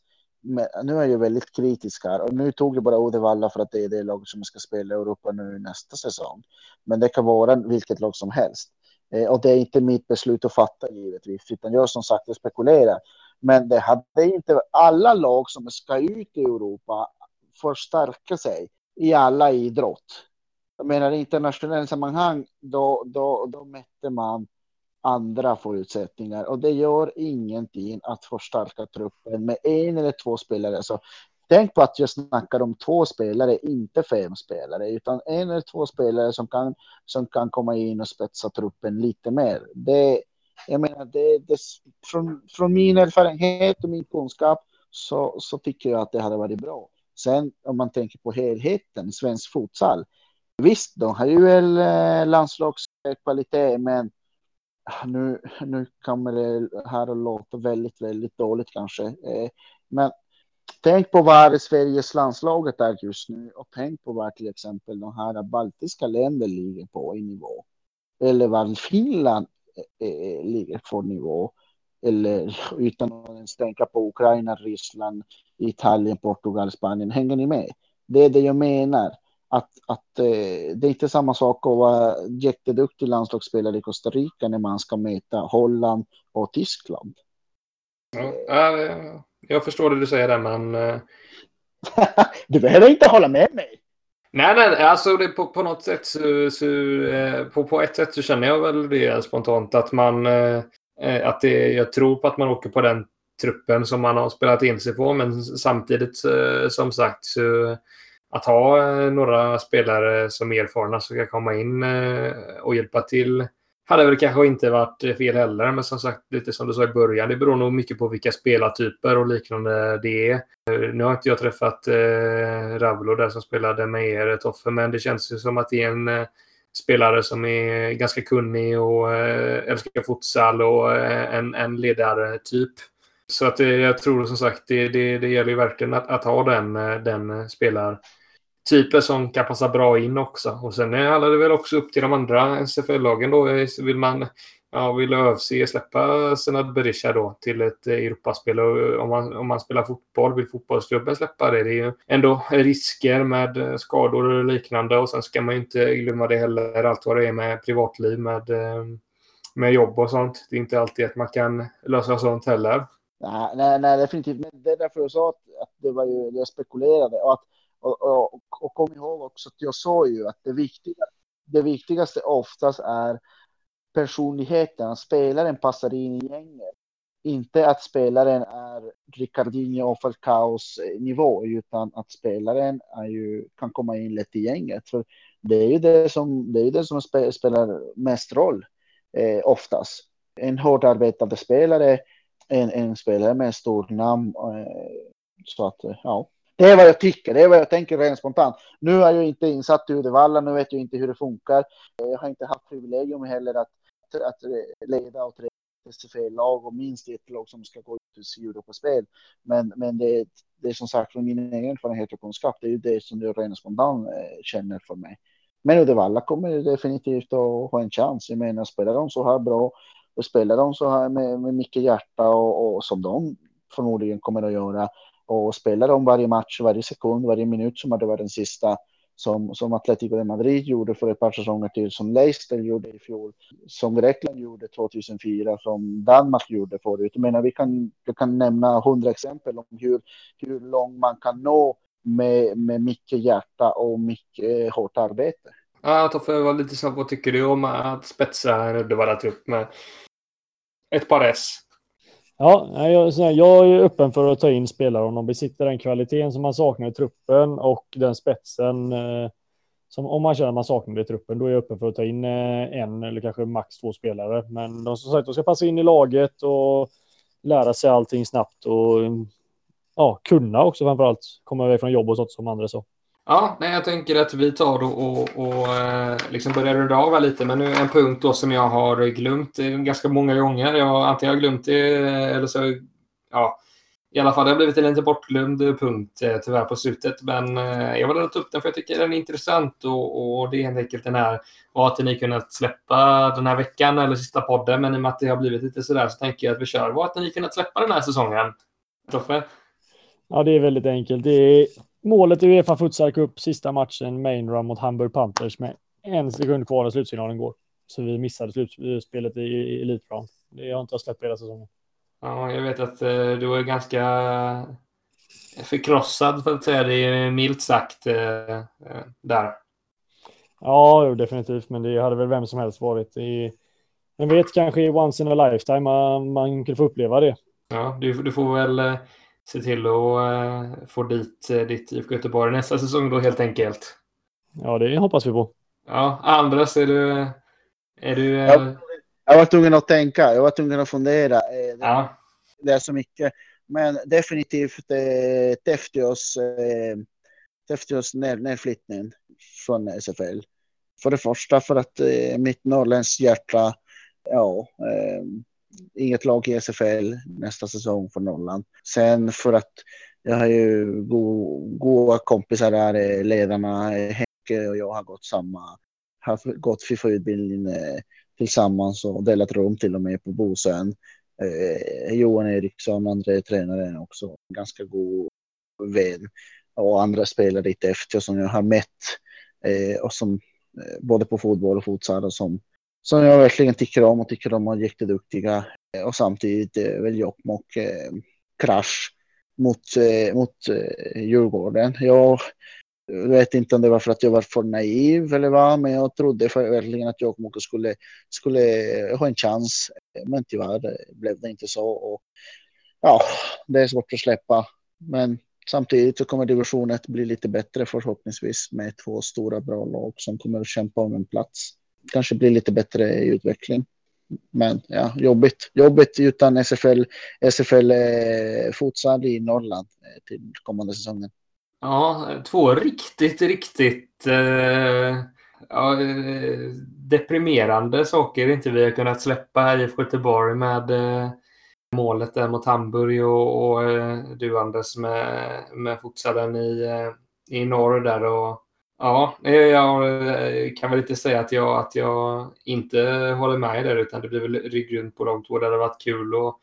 nu är jag väldigt kritisk här och nu tog jag bara Uddevalla för att det är det lag som ska spela i Europa nu nästa säsong. Men det kan vara vilket lag som helst. Eh, och det är inte mitt beslut att fatta givetvis, utan jag som sagt spekulerar. Men det hade inte alla lag som ska ut i Europa förstärka sig i alla idrott. Jag menar i internationella sammanhang, då, då, då mätte man andra förutsättningar och det gör ingenting att förstärka truppen med en eller två spelare. Så tänk på att jag snackar om två spelare, inte fem spelare, utan en eller två spelare som kan, som kan komma in och spetsa truppen lite mer. Det, jag menar, det, det, från, från min erfarenhet och min kunskap så, så tycker jag att det hade varit bra. Sen om man tänker på helheten, svensk futsal. Visst, de har ju väl eh, landslagskvalitet, men nu, nu kommer det här att låta väldigt, väldigt dåligt kanske. Eh, men tänk på var Sveriges landslaget är just nu och tänk på var till exempel de här baltiska länderna ligger på i nivå. Eller var Finland eh, eh, ligger på nivå. Eller utan att ens tänka på Ukraina, Ryssland, Italien, Portugal, Spanien. Hänger ni med? Det är det jag menar att, att eh, det är inte samma sak att vara jätteduktig landslagsspelare i Costa Rica när man ska möta Holland och Tyskland. Ja, jag förstår det du säger där, men... Eh, du behöver inte hålla med mig. Nej, nej, alltså det, på, på något sätt så, så eh, på, på ett sätt så känner jag väl det spontant att man att det, jag tror på att man åker på den truppen som man har spelat in sig på, men samtidigt som sagt så att ha eh, några spelare som är erfarna som kan komma in eh, och hjälpa till hade väl kanske inte varit fel heller. Men som sagt, lite som du sa i början, det beror nog mycket på vilka spelartyper och liknande det är. Eh, nu har inte jag träffat eh, Ravlo där som spelade med er, Toffe, men det känns ju som att det är en eh, spelare som är ganska kunnig och eh, älskar futsal och eh, en, en ledartyp. Så att jag tror som sagt, det, det, det gäller ju verkligen att, att ha den, den spelar typer som kan passa bra in också. Och sen handlar det väl också upp till de andra SFL-lagen då. Vill man ja, vill ÖFC släppa Senad Berisha då till ett Europaspel och om man, om man spelar fotboll, vill fotbollsklubben släppa det? Det är ju ändå risker med skador och liknande och sen ska man ju inte glömma det heller, allt vad det är med privatliv, med, eh, med jobb och sånt. Det är inte alltid att man kan lösa sånt heller. Nej, nej, nej definitivt. Men det är därför jag sa att, att det var ju, jag spekulerade och att och, och, och kom ihåg också att jag sa ju att det, viktiga, det viktigaste oftast är personligheten, att spelaren passar in i gänget. Inte att spelaren är Ricardinho och Falcaos nivå, utan att spelaren är ju, kan komma in lätt i gänget. För det är ju det som, det är det som spelar mest roll eh, oftast. En hårt arbetande spelare, en, en spelare med stort namn. Eh, så att, ja. Det är vad jag tycker, det är vad jag tänker rent spontant. Nu är jag inte insatt i Uddevalla, nu vet jag inte hur det funkar. Jag har inte haft privilegium heller att, att leda och träna SFL-lag och minst ett lag som ska gå ut i Europaspel. Men, men det, det är som sagt från min egen erfarenhet och kunskap, det är ju det som jag rent spontant eh, känner för mig. Men Uddevalla kommer definitivt att ha en chans. Jag menar, spelar de så här bra och spelar de så här med, med mycket hjärta och, och som de förmodligen kommer att göra och spelade om varje match, varje sekund, varje minut som hade varit den sista som, som Atletico de Madrid gjorde för ett par säsonger till, som Leicester gjorde i fjol, som Grekland gjorde 2004, som Danmark gjorde förut. Jag menar, vi kan, jag kan nämna hundra exempel om hur, hur långt man kan nå med, med mycket hjärta och mycket eh, hårt arbete. Ja, Toffe, vad lite vad tycker du om att spetsa en Uddevalla-trupp med ett par S? Ja, jag, jag är öppen för att ta in spelare om de besitter den kvaliteten som man saknar i truppen och den spetsen. Eh, som om man känner att man saknar det i truppen, då är jag öppen för att ta in eh, en eller kanske max två spelare. Men de som sagt, de ska passa in i laget och lära sig allting snabbt och ja, kunna också framförallt komma iväg från jobb och sånt som andra sa. Ja, nej, jag tänker att vi tar och, och, och eh, liksom börjar runda av lite. Men nu en punkt då som jag har glömt eh, ganska många gånger. Jag, antingen har jag glömt det eh, eller så, ja, i alla fall det har blivit en lite bortglömd punkt tyvärr på slutet. Men jag vill ta upp den för jag tycker den är intressant och, och det är helt enkelt den här vad har ni kunnat släppa den här veckan eller sista podden. Men i och med att det har blivit lite sådär så tänker jag att vi kör vad har ni kunnat släppa den här säsongen. Toffe? Ja, det är väldigt enkelt. Det är målet i Uefa Futsal Cup, sista matchen, main run mot Hamburg Panthers med en sekund kvar när slutsignalen går. Så vi missade slutspelet i Elitplan. Det har inte jag släppt hela säsongen. Ja, jag vet att eh, du är ganska förkrossad för att säga det milt sagt eh, eh, där. Ja, definitivt, men det hade väl vem som helst varit. I, jag vet kanske i once in a lifetime man, man kunde få uppleva det. Ja, du, du får väl se till att uh, få dit uh, ditt IFK Göteborg nästa säsong då helt enkelt. Ja, det hoppas vi på. Ja, Andres, är du... Är du jag, jag var tvungen att tänka, jag var tvungen att fundera. Det, ja. det är så mycket. Men definitivt eh, Teftios, eh, Teftios nedflyttning från SFL. För det första för att eh, mitt norrländsk hjärta, ja, eh, inget lag i SFL nästa säsong för Norrland. Sen för att jag har ju goda kompisar där, eh, ledarna eh, Henke och jag har gått samma, har gått FIFA-utbildning eh, tillsammans och delat rum till och med på Bosön. Eh, Johan Eriksson, andra tränaren också, ganska god vän och andra spelare i efter som jag har mätt eh, och som eh, både på fotboll och futsal och som som jag verkligen tycker om och tycker de är jätteduktiga. Eh, och samtidigt eh, väl Jokkmokk eh, krasch mot, eh, mot eh, Djurgården. Jag vet inte om det var för att jag var för naiv eller vad, men jag trodde för, verkligen att Jokkmokk skulle, skulle ha en chans. Men tyvärr eh, blev det inte så. Och, ja, det är svårt att släppa. Men samtidigt så kommer division 1 bli lite bättre förhoppningsvis med två stora bra lag som kommer att kämpa om en plats kanske blir lite bättre i utveckling. Men ja, jobbigt. Jobbigt utan SFL, SFL eh, futsal i Norrland eh, till kommande säsongen. Ja, två riktigt, riktigt eh, ja, eh, deprimerande saker inte vi har kunnat släppa i Göteborg med eh, målet där mot Hamburg och, och eh, du Anders med, med futsalen i, i norr där och Ja, eh, jag eh, kan väl inte säga att jag, att jag inte håller med där utan det blir väl ryggrund på de två. Det hade varit kul att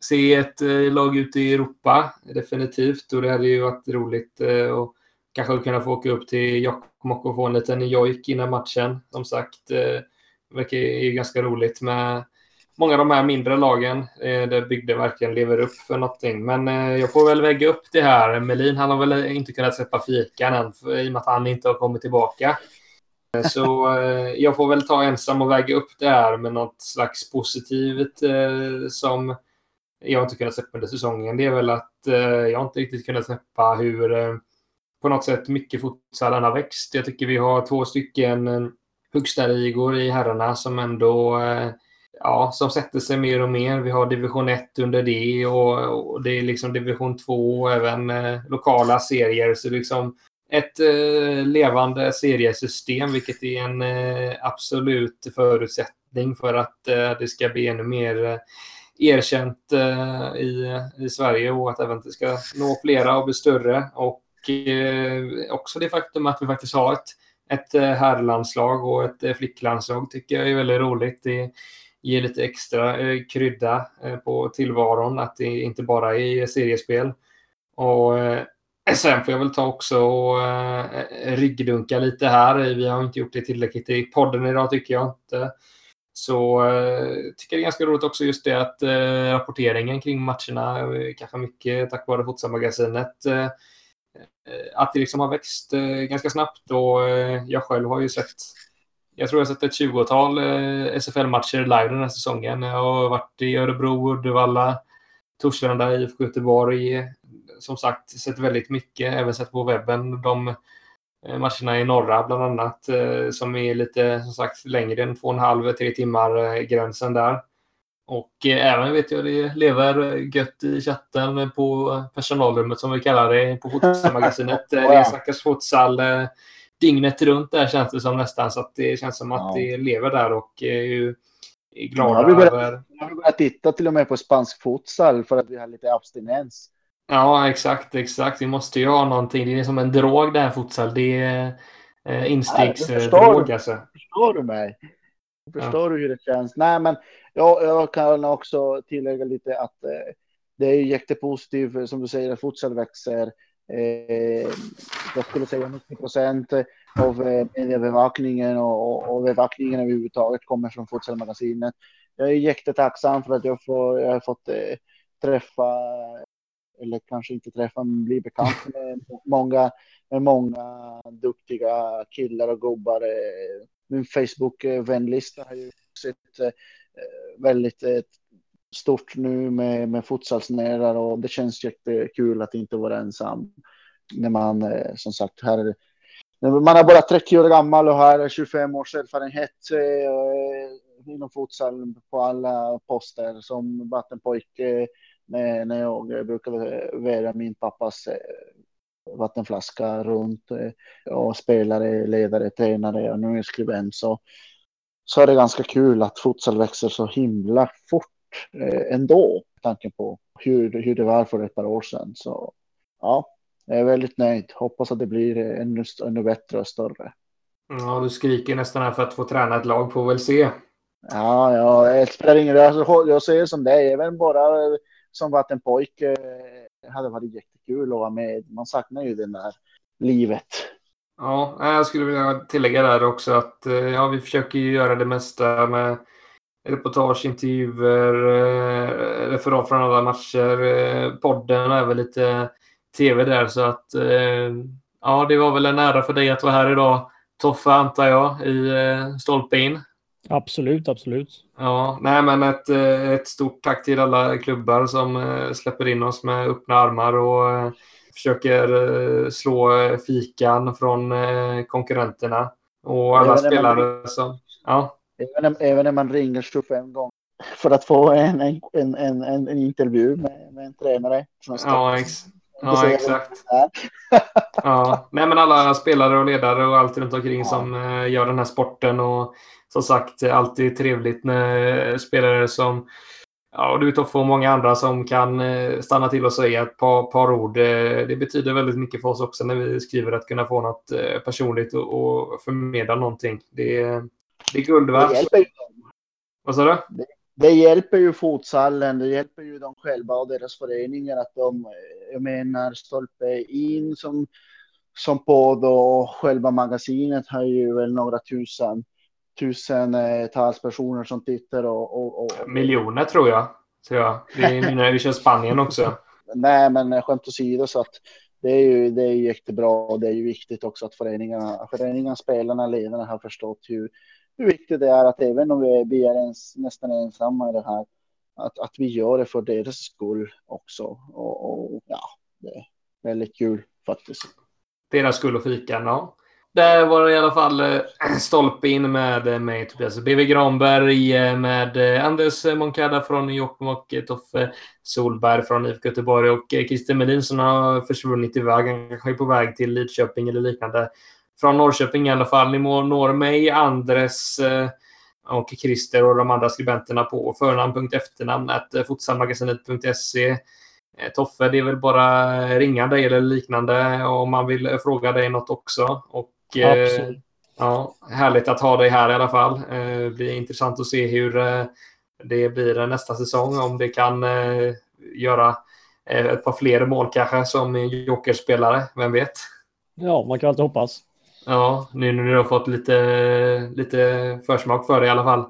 se ett eh, lag ute i Europa definitivt och det hade ju varit roligt att kanske kunna få åka upp till Jokkmokk och få en liten jojk innan matchen. Som sagt, det verkar ju ganska roligt med många av de här mindre lagen eh, där bygden verkligen lever upp för någonting. Men eh, jag får väl väga upp det här. Melin han har väl inte kunnat släppa fikan än för, i och med att han inte har kommit tillbaka. Eh, så eh, jag får väl ta ensam och väga upp det här med något slags positivt eh, som jag inte kunnat släppa under säsongen. Det är väl att eh, jag inte riktigt kunnat släppa hur eh, på något sätt mycket futsalen har växt. Jag tycker vi har två stycken eh, högsta ligor i herrarna som ändå eh, ja, som sätter sig mer och mer. Vi har division 1 under det och, och det är liksom division 2 och även eh, lokala serier. Så liksom ett eh, levande seriesystem, vilket är en eh, absolut förutsättning för att eh, det ska bli ännu mer eh, erkänt eh, i, i Sverige och att även det ska nå flera och bli större. Och eh, också det faktum att vi faktiskt har ett, ett eh, herrlandslag och ett eh, flicklandslag tycker jag är väldigt roligt. Det, ge lite extra eh, krydda eh, på tillvaron. Att det inte bara är seriespel. Och eh, sen får jag väl ta också och eh, ryggdunka lite här. Vi har inte gjort det tillräckligt i podden idag tycker jag inte. Så eh, jag tycker det är ganska roligt också just det att eh, rapporteringen kring matcherna, kanske mycket tack vare Fotbollsmagasinet, att det liksom har växt ganska snabbt och jag själv har ju sett jag tror jag har sett ett 20-tal eh, SFL-matcher live den här säsongen. Jag har varit i Örebro, Uddevalla, Torslanda, IFK Göteborg. Som sagt, sett väldigt mycket, även sett på webben. De eh, matcherna i norra bland annat, eh, som är lite som sagt längre än två och en halv, tre timmar gränsen där. Och även vet jag det lever gött i chatten på personalrummet som vi kallar det på Fotbollsmagasinet. Det snackas futsal dygnet runt där känns det som nästan. Så att det känns som att ja. det lever där och är ju glada ja, vi över... Jag har börjat titta till och med på spansk futsal för att vi har lite abstinens. Ja, exakt, exakt. Vi måste ju ha någonting. Det är som en drog det här futsal. Det är eh, instegsdrog alltså. Förstår du mig? Förstår ja. du hur det känns? Nej, men jag, jag kan också tillägga lite att eh, det är jättepositivt, som du säger, att futsal växer. Eh, jag skulle säga 90 procent av eh, mediebevakningen och, och, och bevakningen överhuvudtaget kommer från Futsalmagasinet. Jag är jättetacksam för att jag, får, jag har fått eh, träffa, eller kanske inte träffa, men bli bekant med många, med många duktiga killar och gubbar. Eh, min Facebook-vänlista har ju sett eh, väldigt eh, stort nu med, med futsalsnärar och det känns jättekul att inte vara ensam. När man eh, som sagt här man är bara 30 år gammal och har 25 års erfarenhet eh, inom futsal på alla poster som vattenpojke när, när jag eh, brukade vara min pappas eh, vattenflaska runt och spelare, ledare, tränare och nu är skribent så, så är det ganska kul att futsal växer så himla fort ändå, tanken på hur, hur det var för ett par år sedan. Så ja, jag är väldigt nöjd. Hoppas att det blir ännu, ännu bättre och större. Ja, du skriker nästan här för att få träna ett lag på väl se. Ja, ja, det spelar ingen roll. Jag ser som dig, även bara som vattenpojke hade varit jättekul att vara med. Man saknar ju det där livet. Ja, jag skulle vilja tillägga där också att eh, ja, vi försöker ju göra det mesta med reportage, intervjuer, eh, referat från alla matcher. Eh, podden och även lite tv där. Så att eh, ja, det var väl en ära för dig att vara här idag. Toffe antar jag i Stolpe in. Absolut, absolut. Ja, nej men ett, ett stort tack till alla klubbar som släpper in oss med öppna armar och försöker slå fikan från konkurrenterna. Och alla spelare som... Ja. Även, även när man ringer 25 gånger för att få en, en, en, en, en intervju med, med en tränare. Ja, ex ja exakt. ja. Nej, men alla spelare och ledare och allt runt omkring ja. som uh, gör den här sporten. Och som sagt, alltid trevligt när spelare som Ja, och du Toffe och många andra som kan eh, stanna till och säga ett par, par ord. Eh, det betyder väldigt mycket för oss också när vi skriver att kunna få något personligt och, och förmedla någonting. Det, det är guld värt. Vad sa du? Det, det, hjälper ju fotsallen, det hjälper ju dem själva och deras föreningar att de, jag menar, stolpe in som, som podd och själva magasinet har ju väl några tusen tusentals personer som tittar och, och, och, Miljoner tror jag. Tror jag. Det är när vi kör Spanien också. Nej, men skämt åsido så att det är ju det är jättebra och det är ju viktigt också att föreningarna, föreningarna, spelarna, ledarna har förstått hur, hur viktigt det är att även om vi är ens, nästan ensamma i det här, att, att vi gör det för deras skull också. Och, och ja, det är väldigt kul faktiskt. Deras skull och fikan, ja. Där var det i alla fall eh, stolpe in med eh, mig Tobias BV Granberg eh, med Anders Moncada från Jokkmokk, Toffe Solberg från IFK Göteborg och Christer Melin som har försvunnit iväg. Han kanske är på väg till Lidköping eller liknande från Norrköping i alla fall. Ni når mig, Andres eh, och Christer och de andra skribenterna på förnamn.efternamn futsalmagasinet.se. Eh, Toffe, det är väl bara ringa dig eller liknande om man vill fråga dig något också. Och, eh, Absolut. Ja, härligt att ha dig här i alla fall. Det blir intressant att se hur det blir nästa säsong. Om det kan göra ett par fler mål kanske som jokerspelare. Vem vet? Ja, man kan alltid hoppas. Ja, nu när du har fått lite, lite försmak för det i alla fall.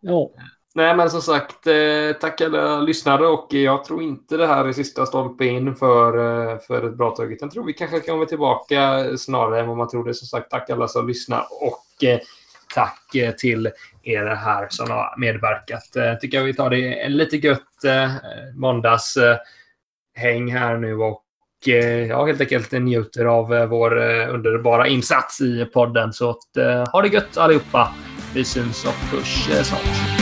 Ja. Nej, men som sagt, eh, tack alla lyssnare och jag tror inte det här är sista stolpe in för, eh, för ett bra tag. Jag tror vi kanske kommer tillbaka snarare än vad man trodde. Som sagt, tack alla som lyssnar och eh, tack till er här som har medverkat. Tycker jag vi tar det lite gött måndagshäng här nu och Eh, ja, helt enkelt njuter av eh, vår eh, underbara insats i podden. Så att, ha det gött allihopa. Vi syns och push snart.